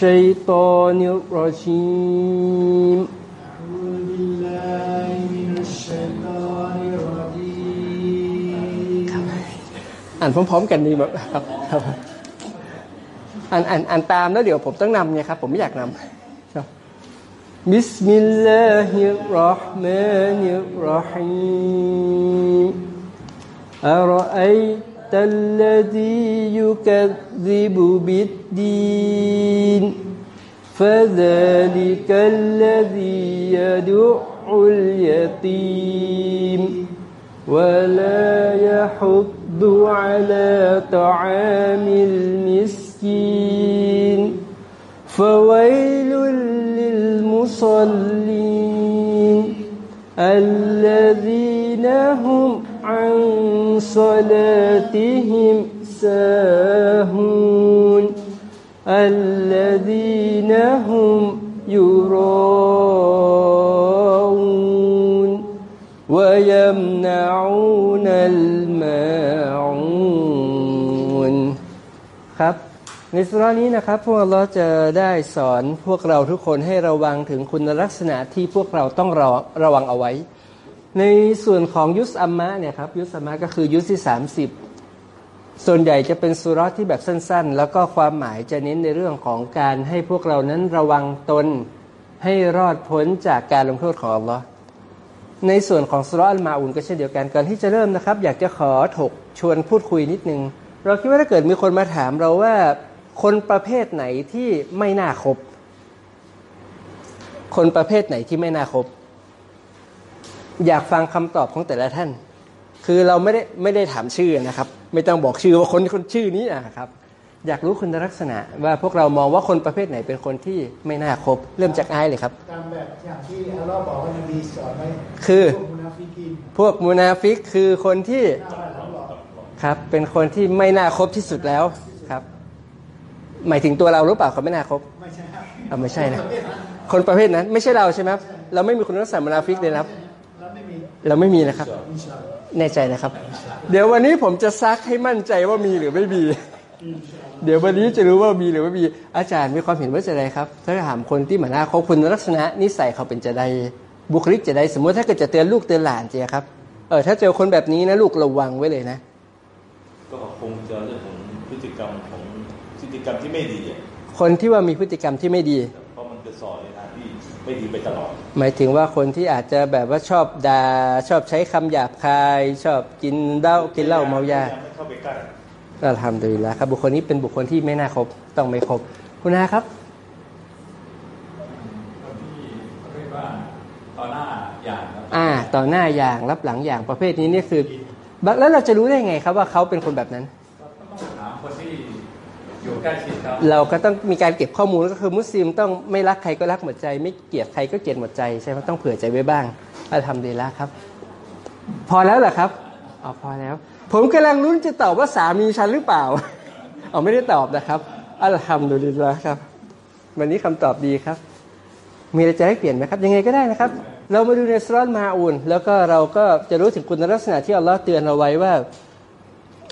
الشيطان الرجيم أعوذ بالله من الشيطان الرجيم อ่านพร้อมๆกันดีแบบครับครับอ่านอ่านอ่านตามแล้วเดี๋ยวผมต้องนำเนี่ยครับ ผมไม่อยากนำครับ بسم الله الرحمن الرحيم أرأيت الذي يكذب بالدين فذلك الذي يدع اليتيم. ولا يحض على طعام المسكين. فويل للمصلين الذين هم عن صلاتهم ساهون الذين هم يراءون ويمنعون الماعون ครับ ในสุรานี้นะครับ พวกเราจะได้สอนพวกเราทุกคนให้ระวังถึงคุณลักษณะที่พวกเราต้องระระวังเอาไว้ ในส่วนของยุสอัมมะเนี่ยครับยุสอัมมะก็คือยุสที่30ส่วนใหญ่จะเป็นสุรที่แบบสั้น ๆ แล้วก็ความหมายจะเน้นในเรื่องของการให้พวกเรานั้นระวังตนให้รอดพ้นจากการลงโทษของอัลลอฮ์ในส่วนของสุรอัลมาอุนก็เช่นเดียวกันก่อนที่จะเริ่มนะครับ อยากจะขอถกชวนพูดคุยนิดนึง เราคิดว่าถ้าเกิดมีคนมาถามเราว่าคนประเภทไหนที่ไม่น่าคบ คนประเภทไหนที่ไม่น่าคบ อยากฟังคำตอบของแต่ละท่าน คือเราไม่ได้ไม่ได้ถามชื่อนะครับ ไม่ต้องบอกชื่อว่าคนคนชื่อนี้นะครับ อยากรู้คุณลักษณะว่าพวกเรามองว่าคนประเภทไหนเป็นคนที่ไม่น่าคบ เริ่มจากอายเลยครับตามแบบอย่างที่อัลลอฮ์บอกว่านบีสอนไว้คือพวกมุนาฟิกินพวกมุนาฟิกคือคนที่หน้าบ้านของบอกครับเป็นคนที่ไม่น่าคบที่สุดแล้วครับ หมายถึงตัวเราหรือเปล่าเขาไม่น่าคบไม่ใช่ครับอ่าไม่ใช่นะคนประเภทนั้นไม่ใช่เราใช่ไหมครับเราไม่มีคุณลักษณะมุนาฟิกเลยนะครับแล้วไม่มี เราไม่มีนะครับอินชาอัลลอฮ์แน่ใจนะครับ เดี๋ยววันนี้ผมจะซักให้มั่นใจว่ามีหรือไม่มี เดี๋ยววันนี้จะรู้ว่ามีหรือไม่มี อาจารย์มีความเห็นว่าจะใดครับ ถ้าถามคนที่หมาหน้าเขาคุณลักษณะนิสัยเขาเป็นจะใดบุคลิกจะใดสมมติถ้าเกิดจะเตือนลูกเตือนหลานเจียครับ เออถ้าเจอคนแบบนี้นะลูกระวังไว้เลยนะ ก็คงจะเรื่องของพฤติกรรมของพฤติกรรมที่ไม่ดีอะคนที่ว่ามีพฤติกรรมที่ไม่ดี ไม่ดีไปตลอด หมายถึงว่าคนที่อาจจะแบบว่าชอบด่าชอบใช้คำหยาบคาย ชอบกินเหล้ากินเหล้าเมายาไม่เข้าไปใกล้ก็ทำดีแล้วครับ บุคคลนี้เป็นบุคคลที่ไม่น่าคบต้องไม่คบคุณอาครับคนที่เขาเรียกว่าต่อหน้าอย่างครับอ่า ต่อหน้าอย่างรับหลังอย่างประเภทนี้นี่คือ แล้วเราจะรู้ได้ไงครับว่าเขาเป็นคนแบบนั้น ก็ต้องถามคนที่ อยู่ใกล้ชิดครับเราก็ต้องมีการเก็บข้อมูลก็คือมุสลิมต้องไม่รักใครก็รักหมดใจ ไม่เกลียดใครก็เกลียดหมดใจใช่ไหมต้องเผื่อใจไว้บ้างอัลทำดีแล้วครับ พอแล้วเหรอครับอ๋อพอแล้ว ผมกำลังลุ้นจะตอบว่าสามีฉันหรือเปล่าอ๋อไม่ได้ตอบนะครับอัลฮัมดุลิลละครับ วันนี้คำตอบดีครับ มีอะไรจะให้เปลี่ยนไหมครับ ยังไงก็ได้นะครับ เรามาดูในสรอนมาอูนแล้วก็เราก็จะรู้ถึงคุณลักษณะที่อัลลอฮ์เตือนเราไว้ว่า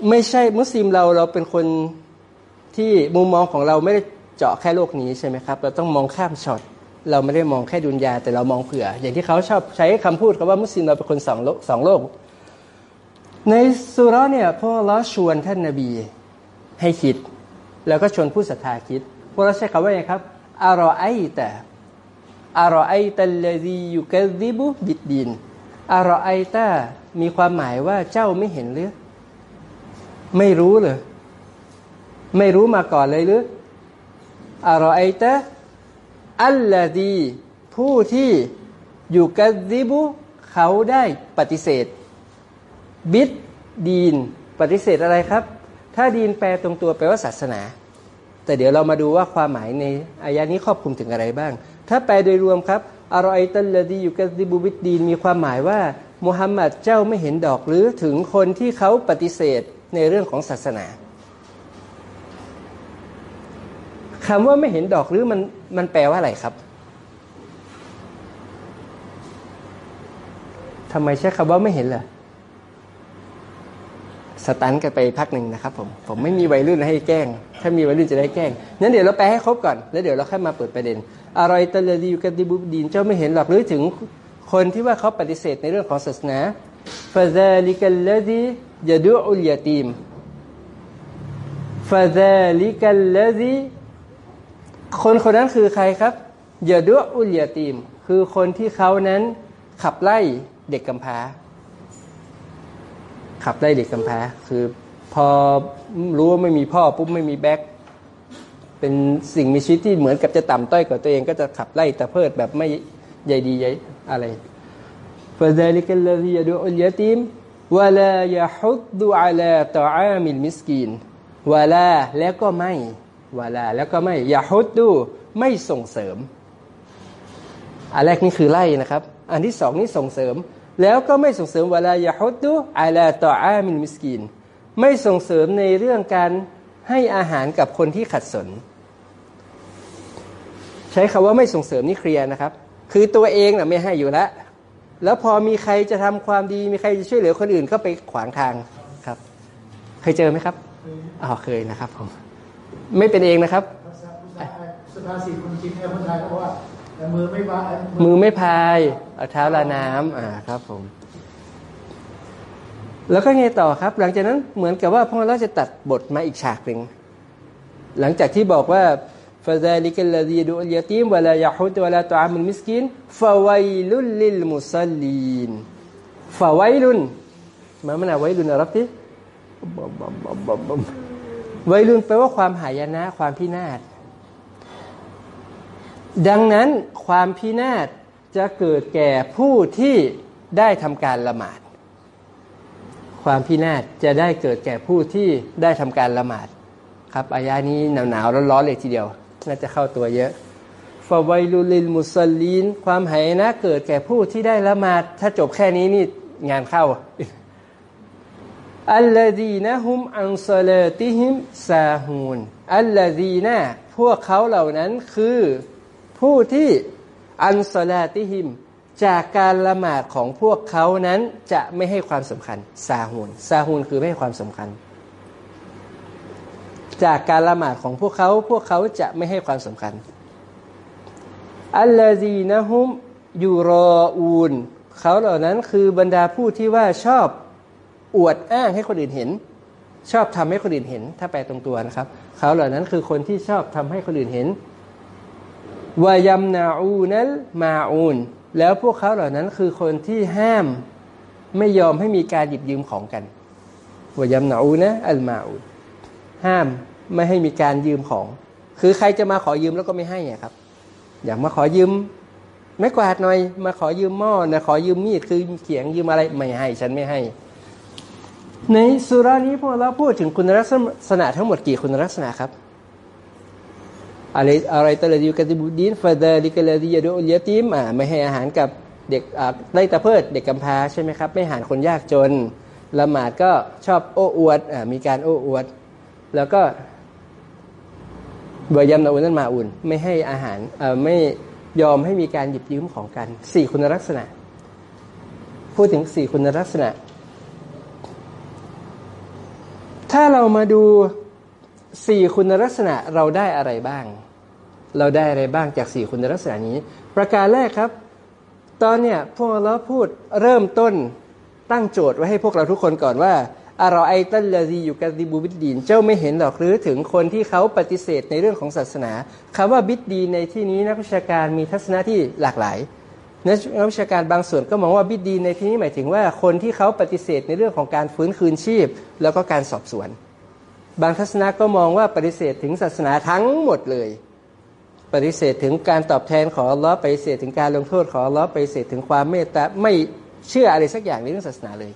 ไม่ใช่มุสลิมเราเราเป็นคน ที่มุมมองของเราไม่ได้เจาะแค่โลกนี้ใช่ไหมครับ เราต้องมองข้ามช็อตเราไม่ได้มองแค่ดุนยา แต่เรามองเผื่อ อย่างที่เขาชอบใช้คำพูดคำว่ามุสลิมเราเป็นคนสองโลกสองโลก ในสุราะห์เนี่ยพวกเราชวนท่านนาบีให้คิด แล้วก็ชวนผู้ศรัทธาคิด พวกเราใช้คำว่าไงครับอารอไอแต่อารอไอตัลลซียุกซิบุบิดดินอารอไอตามีความหมายว่าเจ้าไม่เห็นหรือ ไม่รู้เลย ไม่รู้มาก่อนเลยหรืออารอไอตะอัลลดี ผู้ที่อยู่กัซิบุเขาได้ปฏิเสธ บิดดีน ปฏิเสธอะไรครับ ถ้าดีนแปลตรงตัวแปลว่าศาสนา แต่เดี๋ยวเรามาดูว่าความหมายในอายะนี้ครอบคลุมถึงอะไรบ้าง ถ้าแปลโดยรวมครับอารอไอตัลลดีอยู่กัซิบุบิดดีน มีความหมายว่ามุฮัมมัดเจ้าไม่เห็นดอกหรือถึงคนที่เขาปฏิเสธในเรื่องของศาสนา คำว่าไม่เห็นดอกหรือมันมันแปลว่าอะไรครับทำไมใช้คำว่าไม่เห็นล่ะสตันกันไปพักหนึ่งนะครับผมผมไม่มีวัยรุ่นให้แกล้ง ถ้ามีวัยรุ่นจะได้แกล้งนั้นเดี๋ยวเราไปลให้ครบก่อนแล้วเดี๋ยวเราค่อยมาเปิดประเด็นอะไรตะเลดีอยู่กันดิบุบดีนเจ้าไม่เห็นหรอกหรือถึงคนที่ว่าเขาปฏิเสธในเรื่องของศาสนาฟาซาลิกัลลดียะดูอุลยาตีมฟาซาลิกัลลดี คนคนนั้นคือใครครับเยาดัวอุลยาตีม คือคนที่เขานั้นขับไล่เด็กกำพร้า ขับไล่เด็กกำพร้า คือพอรู้ว่าไม่มีพ่อปุ๊บไม่มีแบ็คเป็นสิ่งมีชีวิตที่เหมือนกับจะต่ำต้อยกว่าตัวเองก็จะขับไล่ตะเพิดแบบไม่ใหญ่ดีใหญ่อะไรฟาซาลิกัลลาฮิยาดูอุลยาติมวะลายะฮุดดูอัลาตออามิลมิสกีนวะลาแล้วก็ไม่ วลา แล้วก็ไม่ยาฮุดดูไม่ส่งเสริม อันแรกนี่คือไล่นะครับ อันที่สองนี่ส่งเสริม แล้วก็ไม่ส่งเสริมเวลายาฮุดดูอาลาต่ออามินมิสกิน ไม่ส่งเสริมในเรื่องการให้อาหารกับคนที่ขัดสน ใช้คำว่าไม่ส่งเสริมนี่เคลียร์นะครับ คือตัวเองนะ่ะไม่ให้อยู่แล้วแล้วพอมีใครจะทำความดีมีใครจะช่วยเหลือคนอื่นก็ไปขวางทางครับ เคยเจอไหมครับอ๋อเคยนะครับผม ไม่เป็นเองนะครับสุภาษิตคนจีนเนี่ยคนไทยเขาบอกว่ามือไม่พายมือไม่พายเอาเท้าราน้ำอ่าครับผม แล้วก็ไงต่อครับ หลังจากนั้นเหมือนกับว่าพระเจ้าจะตัดบทมาอีกฉากหนึ่งหลังจากที่บอกว่าفذلك الذي يدع اليتيم ولا يحض على طعام المسكين فويل للمصลีนฟาวัยลุนมามันอะวัยลุนอะรับที่บ๊บบ๊บบ๊บบ๊บ วัยรุนแปลว่าความหายนะความพินาศ ดังนั้นความพินาศจะเกิดแก่ผู้ที่ได้ทำการละหมาด ความพินาศจะได้เกิดแก่ผู้ที่ได้ทำการละหมาด ครับอายานี้หนาวๆร้อนๆเลยทีเดียว น่าจะเข้าตัวเยอะฟาไวลุลิลมุสลีนความหายนะเกิดแก่ผู้ที่ได้ละหมาด ถ้าจบแค่นี้นี่งานเข้า อัลลดีนะฮุมอันซาลติฮิมซาฮูนอัลลดีนะพวกเขาเหล่านั้นคือผู้ที่อันซาลาติฮิม จากการละหมาดของพวกเขานั้นจะไม่ให้ความสำคัญซาฮูนซาฮูนคือไม่ให้ความสำคัญ จากการละหมาดของพวกเขาพวกเขาจะไม่ให้ความสำคัญอัลลดีนะฮุมยูรออูนเขาเหล่านั้นคือบรรดาผู้ที่ว่าชอบ อวดอ้างให้คนอื่นเห็น ชอบทำให้คนอื่นเห็น ถ้าแปลตรงตัวนะครับ เขาเหล่านั้นคือคนที่ชอบทำให้คนอื่นเห็นวายมนาอูนัลมาอูนแล้วพวกเขาเหล่านั้นคือคนที่ห้ามไม่ยอมให้มีการหยิบยืมของกันวายมนาอูนะอัลมาอูนห้ามไม่ให้มีการยืมของ คือใครจะมาขอยืมแล้วก็ไม่ให้อะครับ อยากมาขอยืมไม่กวาดหน่อย มาขอยืมหม้อนะขอยืมมีดคือเขียงยืมอะไรไม่ให้ ฉันไม่ให้ ในสุรานี้พวกเราพูดถึงคุณลักษณะทั้งหมดกี่คุณลักษณะครับอะไรอะไรตะลดีกันติบุดีนฟาเดลิกลดียาดูอุลยาติมอ่าไม่ให้อาหารกับเด็กอ่าไล่ตะเพิดเด็กกำพร้าใช่ไหมครับ ไม่หารคนยากจน ละหมาดก็ชอบโอ้อวดอ่ามีการโอ้อวด แล้วก็เบยยำนาอุนนั่นมาอุ่น ไม่ให้อาหารอ่าไม่ยอมให้มีการหยิบยืมของกันสี่คุณลักษณะ พูดถึงสี่คุณลักษณะ ถ้าเรามาดูสี่คุณลักษณะเราได้อะไรบ้าง เราได้อะไรบ้างจากสี่คุณลักษณะนี้ ประการแรกครับ ตอนเนี้ยพวกเราพูดเริ่มต้นตั้งโจทย์ไว้ให้พวกเราทุกคนก่อนว่าอารอไอตัลลาซีอยู่กับดิบูบิดดีน เจ้าไม่เห็นหรอกหรือถึงคนที่เขาปฏิเสธในเรื่องของศาสนาคำว่าบิดดีในที่นี้นักวิชาการมีทัศนะที่หลากหลาย นักวิชาการบางส่วนก็มองว่าบิดดีในที่นี้หมายถึงว่าคนที่เขาปฏิเสธในเรื่องของการฟื้นคืนชีพ แล้วก็การสอบสวน บางทัศนะก็มองว่าปฏิเสธถึงศาสนาทั้งหมดเลย ปฏิเสธถึงการตอบแทนของอัลลอฮ์ปฏิเสธถึงการลงโทษของอัลลอฮ์ปฏิเสธถึงความเมตตาไม่เชื่ออะไรสักอย่างในเรื่องศาสนาเลย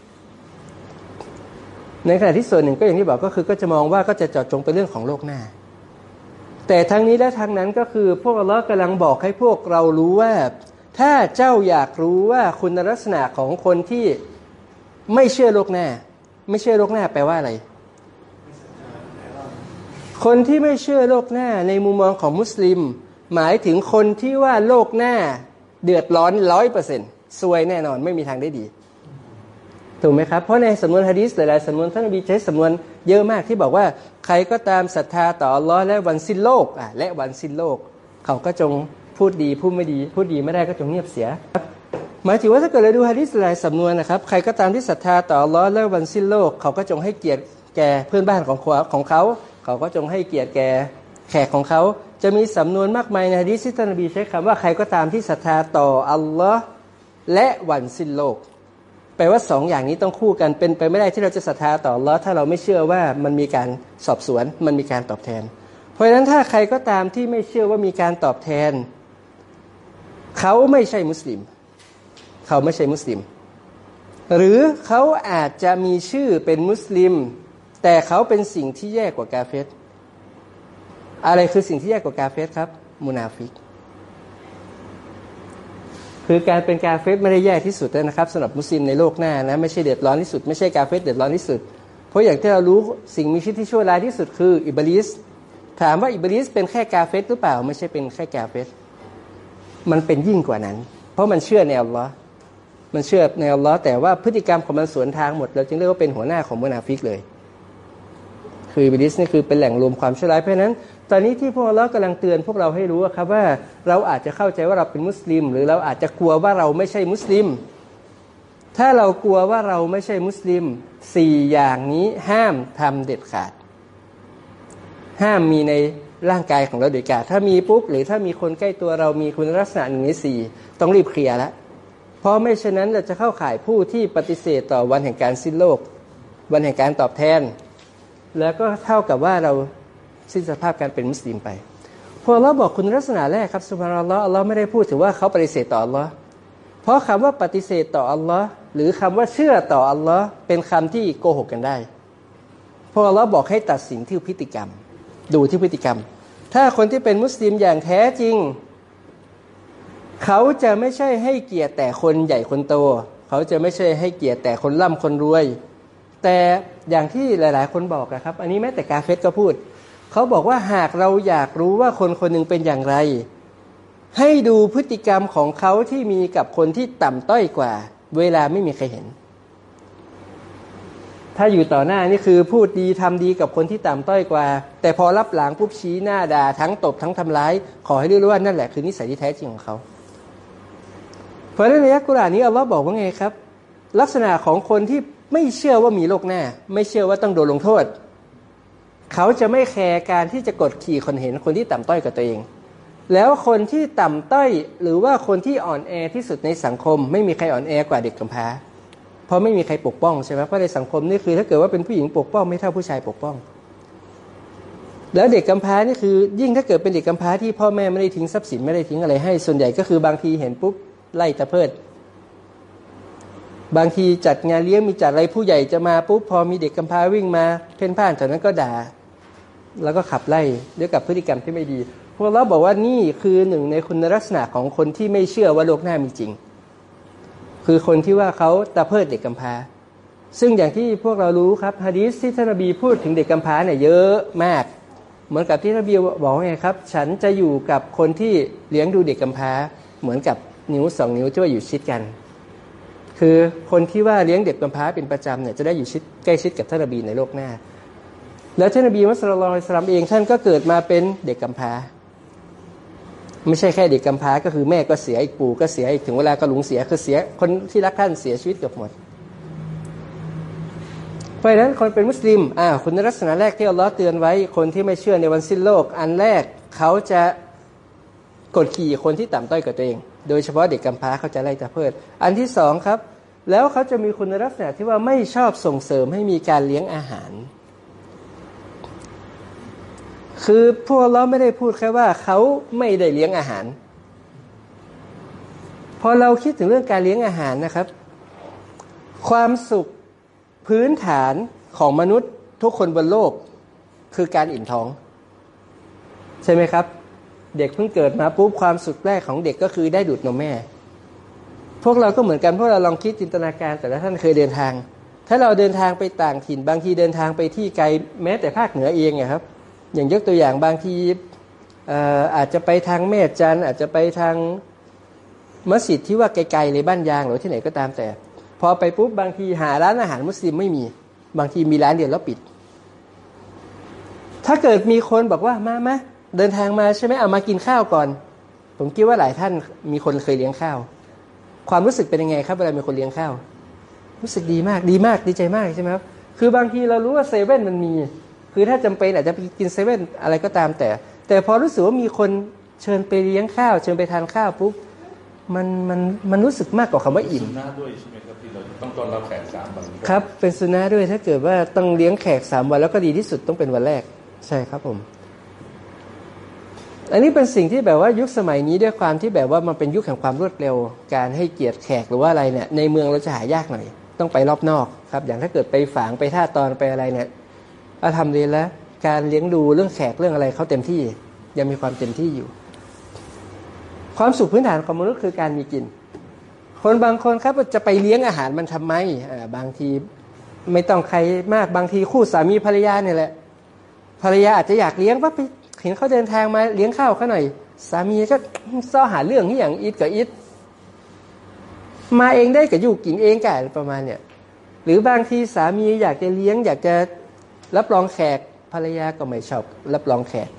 ในขณะที่ส่วนหนึ่งก็อย่างที่บอกก็คือก็จะมองว่าก็จะเจาะจงไปเรื่องของโลกหน้าแต่ทั้งนี้และทั้งนั้นก็คือพวกอัลลอฮ์กำลังบอกให้พวกเรารู้ว่า ถ้าเจ้าอยากรู้ว่าคุณลักษณะของคนที่ไม่เชื่อโลกหน้า ไม่เชื่อโลกหน้าแปลว่าอะไร คนที่ไม่เชื่อโลกหน้าในมุมมองของมุสลิม หมายถึงคนที่ว่าโลกหน้าเดือดร้อนร้อยเปอร์เซ็นต์ซวยแน่นอนไม่มีทางได้ดีถูกไหมครับ เพราะในสำนวนฮะดีษหลายๆสำนวนท่านนบีใช้สำนวนเยอะมากที่บอกว่า ใครก็ตามศรัทธาต่ออัลลอฮ์และวันสิ้นโลกอะและวันสิ้นโลก เขาก็จง พูดดีพูดไม่ดี พูดดีไม่ได้ก็จงเงียบเสีย หมายถึงว่าถ้าเกิดเราดูฮะดีษหลายสำนวนนะครับ ใครก็ตามที่ศรัทธาต่ออัลลอฮ์และวันสิ้นโลก เขาก็จงให้เกียรติแก่เพื่อนบ้านของของเขา เขาก็จงให้เกียรติแก่แขกของเขา จะมีสำนวนมากมายในฮะดีษที่ท่านนบีใช้คำว่าใครก็ตามที่ศรัทธาต่ออัลลอฮ์และวันสิ้นโลกแปลว่าสองอย่างนี้ต้องคู่กันเป็นไปไม่ได้ที่เราจะศรัทธาต่ออัลลอฮ์ถ้าเราไม่เชื่อว่ามันมีการสอบสวนมันมีการตอบแทน เพราะฉะนั้นถ้าใครก็ตามที่ไม่เชื่อว่ามีการตอบแทน เขาไม่ใช่มุสลิม เขาไม่ใช่มุสลิม หรือเขาอาจจะมีชื่อเป็นมุสลิม แต่เขาเป็นสิ่งที่แย่กว่ากาเฟรอะไรคือสิ่งที่แย่กว่ากาเฟรครับมุนาฟิก คือการเป็นกาเฟรไม่ได้แย่ที่สุดนะครับสำหรับมุสลิมในโลกหน้านะไม่ใช่เดือดร้อนที่สุดไม่ใช่กาเฟรเดือดร้อนที่สุด เพราะอย่างที่เรารู้สิ่งมีชีวิตที่ชั่วร้ายที่สุดคืออิบลิสถามว่าอิบลิสเป็นแค่กาเฟรหรือเปล่า ไม่ใช่เป็นแค่กาเฟร มันเป็นยิ่งกว่านั้น เพราะมันเชื่อในอัลลอฮ์มันเชื่อในอัลลอฮ์แต่ว่าพฤติกรรมของมันสวนทางหมด เราจึงเรียกว่าเป็นหัวหน้าของมุนาฟิกเลย คืออิบลิสนี่คือเป็นแหล่งรวมความชั่วร้ายเพราะนั้น ตอนนี้ที่พวกเรากำลังเตือนพวกเราให้รู้ครับว่าเราอาจจะเข้าใจว่าเราเป็นมุสลิม หรือเราอาจจะกลัวว่าเราไม่ใช่มุสลิม ถ้าเรากลัวว่าเราไม่ใช่มุสลิมสี่อย่างนี้ห้ามทำเด็ดขาด ห้ามมีใน ร่างกายของเราเด็ดขาดถ้ามีปุ๊บหรือถ้ามีคนใกล้ตัวเรามีคุณลักษณะหนึ่งในสี่ต้องรีบเคลียร์แล้วเพราะไม่เช่นนั้นเราจะเข้าข่ายผู้ที่ปฏิเสธต่อวันแห่งการสิ้นโลก วันแห่งการตอบแทน แล้วก็เท่ากับว่าเราสิ้นสภาพการเป็นมุสลิมไปพอเราบอกคุณลักษณะแรกครับสุภานัลลอฮ์อัลลอฮ์ไม่ได้พูดถึงว่าเขาปฏิเสธต่ออัลลอฮ์เพราะคำว่าปฏิเสธต่ออัลลอฮ์หรือคำว่าเชื่อต่ออัลลอฮ์เป็นคำที่โกหกกันได้พอัลลอฮ์บอกให้ตัดสินที่พฤติกรรม ดูที่พฤติกรรม ถ้าคนที่เป็นมุสลิมอย่างแท้จริง เขาจะไม่ใช่ให้เกียรติแต่คนใหญ่คนโต เขาจะไม่ใช่ให้เกียรติแต่คนร่ำคนรวย แต่อย่างที่หลาย ๆ คนบอกนะครับ อันนี้แม้แต่กาเฟสก็พูด เขาบอกว่าหากเราอยากรู้ว่าคนคนหนึ่งเป็นอย่างไร ให้ดูพฤติกรรมของเขาที่มีกับคนที่ต่ำต้อยกว่า เวลาไม่มีใครเห็น ถ้าอยู่ต่อหน้านี่คือพูดดีทำดีกับคนที่ต่ำต้อยกว่า แต่พอรับหลังปุ๊บชี้หน้าด่าทั้งตบทั้งทำร้าย ขอให้รู้ว่านั่นแหละคือนิสัยที่แท้จริงของเขา เพราะในระยะกุรานนี้อัลลอฮ์บอกว่าไงครับ ลักษณะของคนที่ไม่เชื่อว่ามีโลกหน้า ไม่เชื่อว่าต้องโดนลงโทษ เขาจะไม่แคร์การที่จะกดขี่คนเห็นคนที่ต่ำต้อยกับตัวเอง แล้วคนที่ต่ำต้อยหรือว่าคนที่อ่อนแอที่สุดในสังคม ไม่มีใครอ่อนแอกว่าเด็กกำพร้า เพราะไม่มีใครปกป้องใช่ไหมเพราะในสังคมนี่คือ ถ้าเกิดว่าเป็นผู้หญิงปกป้องไม่เท่าผู้ชายปกป้อง แล้วเด็กกำพร้านี่คือ ยิ่งถ้าเกิดเป็นเด็กกำพร้าที่พ่อแม่ไม่ได้ทิ้งทรัพย์สินไม่ได้ทิ้งอะไรให้ ส่วนใหญ่ก็คือบางทีเห็นปุ๊บไล่ตะเพิด บางทีจัดงานเลี้ยงมีจัดอะไรผู้ใหญ่จะมาปุ๊บพอมีเด็กกำพร้าวิ่งมา เพ่นพ่านแถวนั้นก็ด่า แล้วก็ขับไล่ด้วยกับพฤติกรรมที่ไม่ดีพวกเราบอกว่านี่คือหนึ่งในคุณลักษณะของคนที่ไม่เชื่อว่าโลกหน้ามีจริง คือคนที่ว่าเขาตะเพิดเด็กกำพร้าซึ่งอย่างที่พวกเรารู้ครับฮะดีษที่ท่านนบีพูดถึงเด็กกำพร้าเนี่ยเยอะมาก เหมือนกับที่นบีบอกไงครับ ฉันจะอยู่กับคนที่เลี้ยงดูเด็กกำพร้าเหมือนกับนิ้วสองนิ้วที่ว่าอยู่ชิดกัน คือคนที่ว่าเลี้ยงเด็กกำพร้าเป็นประจำเนี่ยจะได้อยู่ชิดใกล้ชิดกับท่านนบีในโลกหน้า แล้วท่านนบีมุสลิมอิสลามเองท่านก็เกิดมาเป็นเด็กกำพร้า ไม่ใช่แค่เด็กกำพร้าก็คือแม่ก็เสียอีกปู่ก็เสียอีกถึงเวลาก็หลงเสียคือเสียคนที่รักท่านเสียชีวิตเกือบหมด เพราะฉะนั้นคนเป็นมุสลิมอ่าคุณลักษณะแรกที่อัลลอฮ์เตือนไว้คนที่ไม่เชื่อในวันสิ้นโลก อันแรกเขาจะกดขี่คนที่ต่ำต้อยกว่าตัวเอง โดยเฉพาะเด็กกำพร้าเขาจะไล่ตะเพิด อันที่สองครับ แล้วเขาจะมีคุณลักษณะที่ว่าไม่ชอบส่งเสริมให้มีการเลี้ยงอาหาร คือพวกเราไม่ได้พูดแค่ว่าเขาไม่ได้เลี้ยงอาหาร พอเราคิดถึงเรื่องการเลี้ยงอาหารนะครับ ความสุขพื้นฐานของมนุษย์ทุกคนบนโลก คือการอิ่มท้อง ใช่ไหมครับ เด็กเพิ่งเกิดมาปุ๊บความสุขแรกของเด็กก็คือได้ดูดนมแม่ พวกเราก็เหมือนกันพวกเราลองคิดจินตนาการ แต่ละท่านเคยเดินทาง ถ้าเราเดินทางไปต่างถิ่นบางทีเดินทางไปที่ไกลแม้แต่ภาคเหนือเองอะครับ อย่างยกตัวอย่างบางทีอาจจะไปทางแม่จันอาจจะไปทางมัสยิดที่ว่าไกลๆเลยบ้านยางหรือที่ไหนก็ตามแต่ พอไปปุ๊บบางทีหาร้านอาหารมุสลิมไม่มี บางทีมีร้านเดียวแล้วปิด ถ้าเกิดมีคนบอกว่ามามาเดินทางมาใช่ไหมเอามากินข้าวก่อน ผมคิดว่าหลายท่านมีคนเคยเลี้ยงข้าว ความรู้สึกเป็นยังไงครับเวลามีคนเลี้ยงข้าว รู้สึกดีมากดีมากดีใจมากใช่ไหมครับคือบางทีเรารู้ว่าเซเว่นมันมี คือถ้าจำเป็นอาจจะไปกินเซเว่นอะไรก็ตามแต่ แต่พอรู้สึกว่ามีคนเชิญไปเลี้ยงข้าว เชิญไปทานข้าวปุ๊บมันมันมันรู้สึกมากกว่าคำว่าอิ่มสุนนะด้วยใช่ไหมครับที่เราต้องต้อนรับแขกสามวันครับ เป็นสุนัขด้วยถ้าเกิดว่าต้องเลี้ยงแขกสามวันแล้วก็ดีที่สุดต้องเป็นวันแรก ใช่ครับผม อันนี้เป็นสิ่งที่แบบว่ายุคสมัยนี้ด้วยความที่แบบว่ามันเป็นยุคแห่งความรวดเร็ว การให้เกียรติแขกหรือว่าอะไรเนี่ย ในเมืองเราจะหายากหน่อย ต้องไปรอบนอกครับ อย่างถ้าเกิดไปฝางไปท่าตอนไปอะไรเนี่ยเอาทำดีแล้วการเลี้ยงดูเรื่องแขกเรื่องอะไรเขาเต็มที่ ยังมีความเต็มที่อยู่ ความสุขพื้นฐานของมนุษย์คือการมีกิน คนบางคนครับจะไปเลี้ยงอาหารมันทำไมบางทีไม่ต้องใครมากบางทีคู่สามีภรรยาเนี่ยแหละภรรยาอาจจะอยากเลี้ยงว่าไปเห็นเขาเดินทางมาเลี้ยงข้าวเขาหน่อย สามีก็ซ้อหาเรื่องที่อย่างอิดกับอิดมาเองได้กับอยู่กินเองกันอะไรประมาณเนี่ยหรือบางทีสามีอยากจะเลี้ยง อยากจะ รับรองแขกภรรยาก็ไม่ชอบรับรองแขก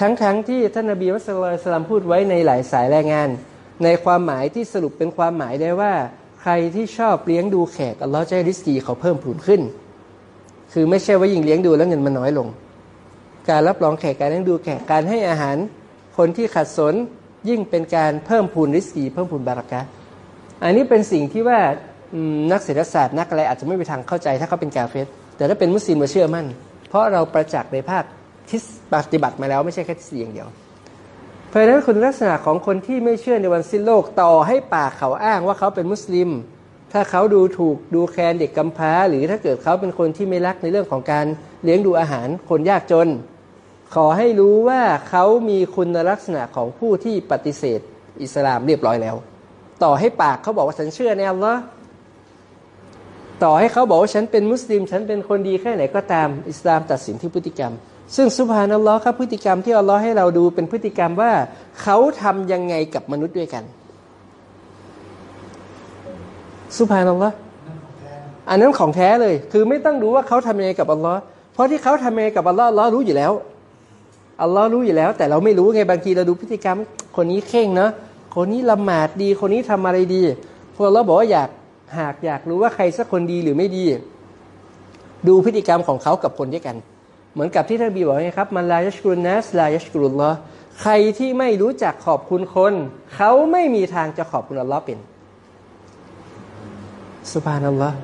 ทั้งๆทที่ท่านนบีมุสลิมพูดไว้ในหลายสายรายงาน ในความหมายที่สรุปเป็นความหมายได้ว่า ใครที่ชอบเลี้ยงดูแขกอัลลอฮ์จะให้ริสกีเขาเพิ่มพูนขึ้น คือไม่ใช่ว่ายิ่งเลี้ยงดูแล้วเงินมันน้อยลง การรับรองแขกการเลี้ยงดูแขกการให้อาหาร คนที่ขัดสนยิ่งเป็นการเพิ่มพูนริสกีเพิ่มพูนบารักะอันนี้เป็นสิ่งที่ว่านักเศรษฐศาสตร์นักอะไรอาจจะไม่มีทางเข้าใจถ้าเขาเป็นกาเฟส แต่ถ้าเป็นมุสลิมเราเชื่อมั่น เพราะเราประจักษ์ในภาคที่ปฏิบัติมาแล้วไม่ใช่แค่ทฤษฎีอย่างเดียวเพราะฉะนั้นคุณลักษณะของคนที่ไม่เชื่อในวันสิ้นโลกต่อให้ปากเขาอ้างว่าเขาเป็นมุสลิม ถ้าเขาดูถูกดูแคลนเด็กกำพร้า หรือถ้าเกิดเขาเป็นคนที่ไม่รักในเรื่องของการเลี้ยงดูอาหารคนยากจน ขอให้รู้ว่าเขามีคุณลักษณะของผู้ที่ปฏิเสธ อิสลามเรียบร้อยแล้ว ต่อให้ปากเขาบอกว่าฉันเชื่อในอัลลอฮ์ ต่อให้เขาบอกว่าฉันเป็นมุสลิม ฉันเป็นคนดีแค่ไหนก็ตามอิสลามตัดสินที่พฤติกรรม ซึ่งสุภานัลลอฮ์ครับพฤติกรรมที่อัลลอฮ์ให้เราดูเป็นพฤติกรรมว่าเขาทำยังไงกับมนุษย์ด้วยกันสุภานัลลอฮ์อันนั้นของแท้เลย คือไม่ต้องดูว่าเขาทำยังไงกับอัลลอฮ์เพราะที่เขาทำยังไงกับอัลลอฮ์อัลลอฮ์รู้อยู่แล้วอัลลอฮ์รู้อยู่แล้ว แต่เราไม่รู้ไงบางทีเราดูพฤติกรรม คนนี้เข่งเนาะคนนี้ละหมาดดี คนนี้ทำอะไรดีพวกเราบอกว่าอยาก หากอยากรู้ว่าใครสักคนดีหรือไม่ดี ดูพฤติกรรมของเขากับคนด้วยกัน เหมือนกับที่ท่านบีบอกไงครับมันลายชกรุนนัสลายชกรุลลอใครที่ไม่รู้จักขอบคุณคน เขาไม่มีทางจะขอบคุณอัลลอฮ์เป็นสุภานัลลอฮ์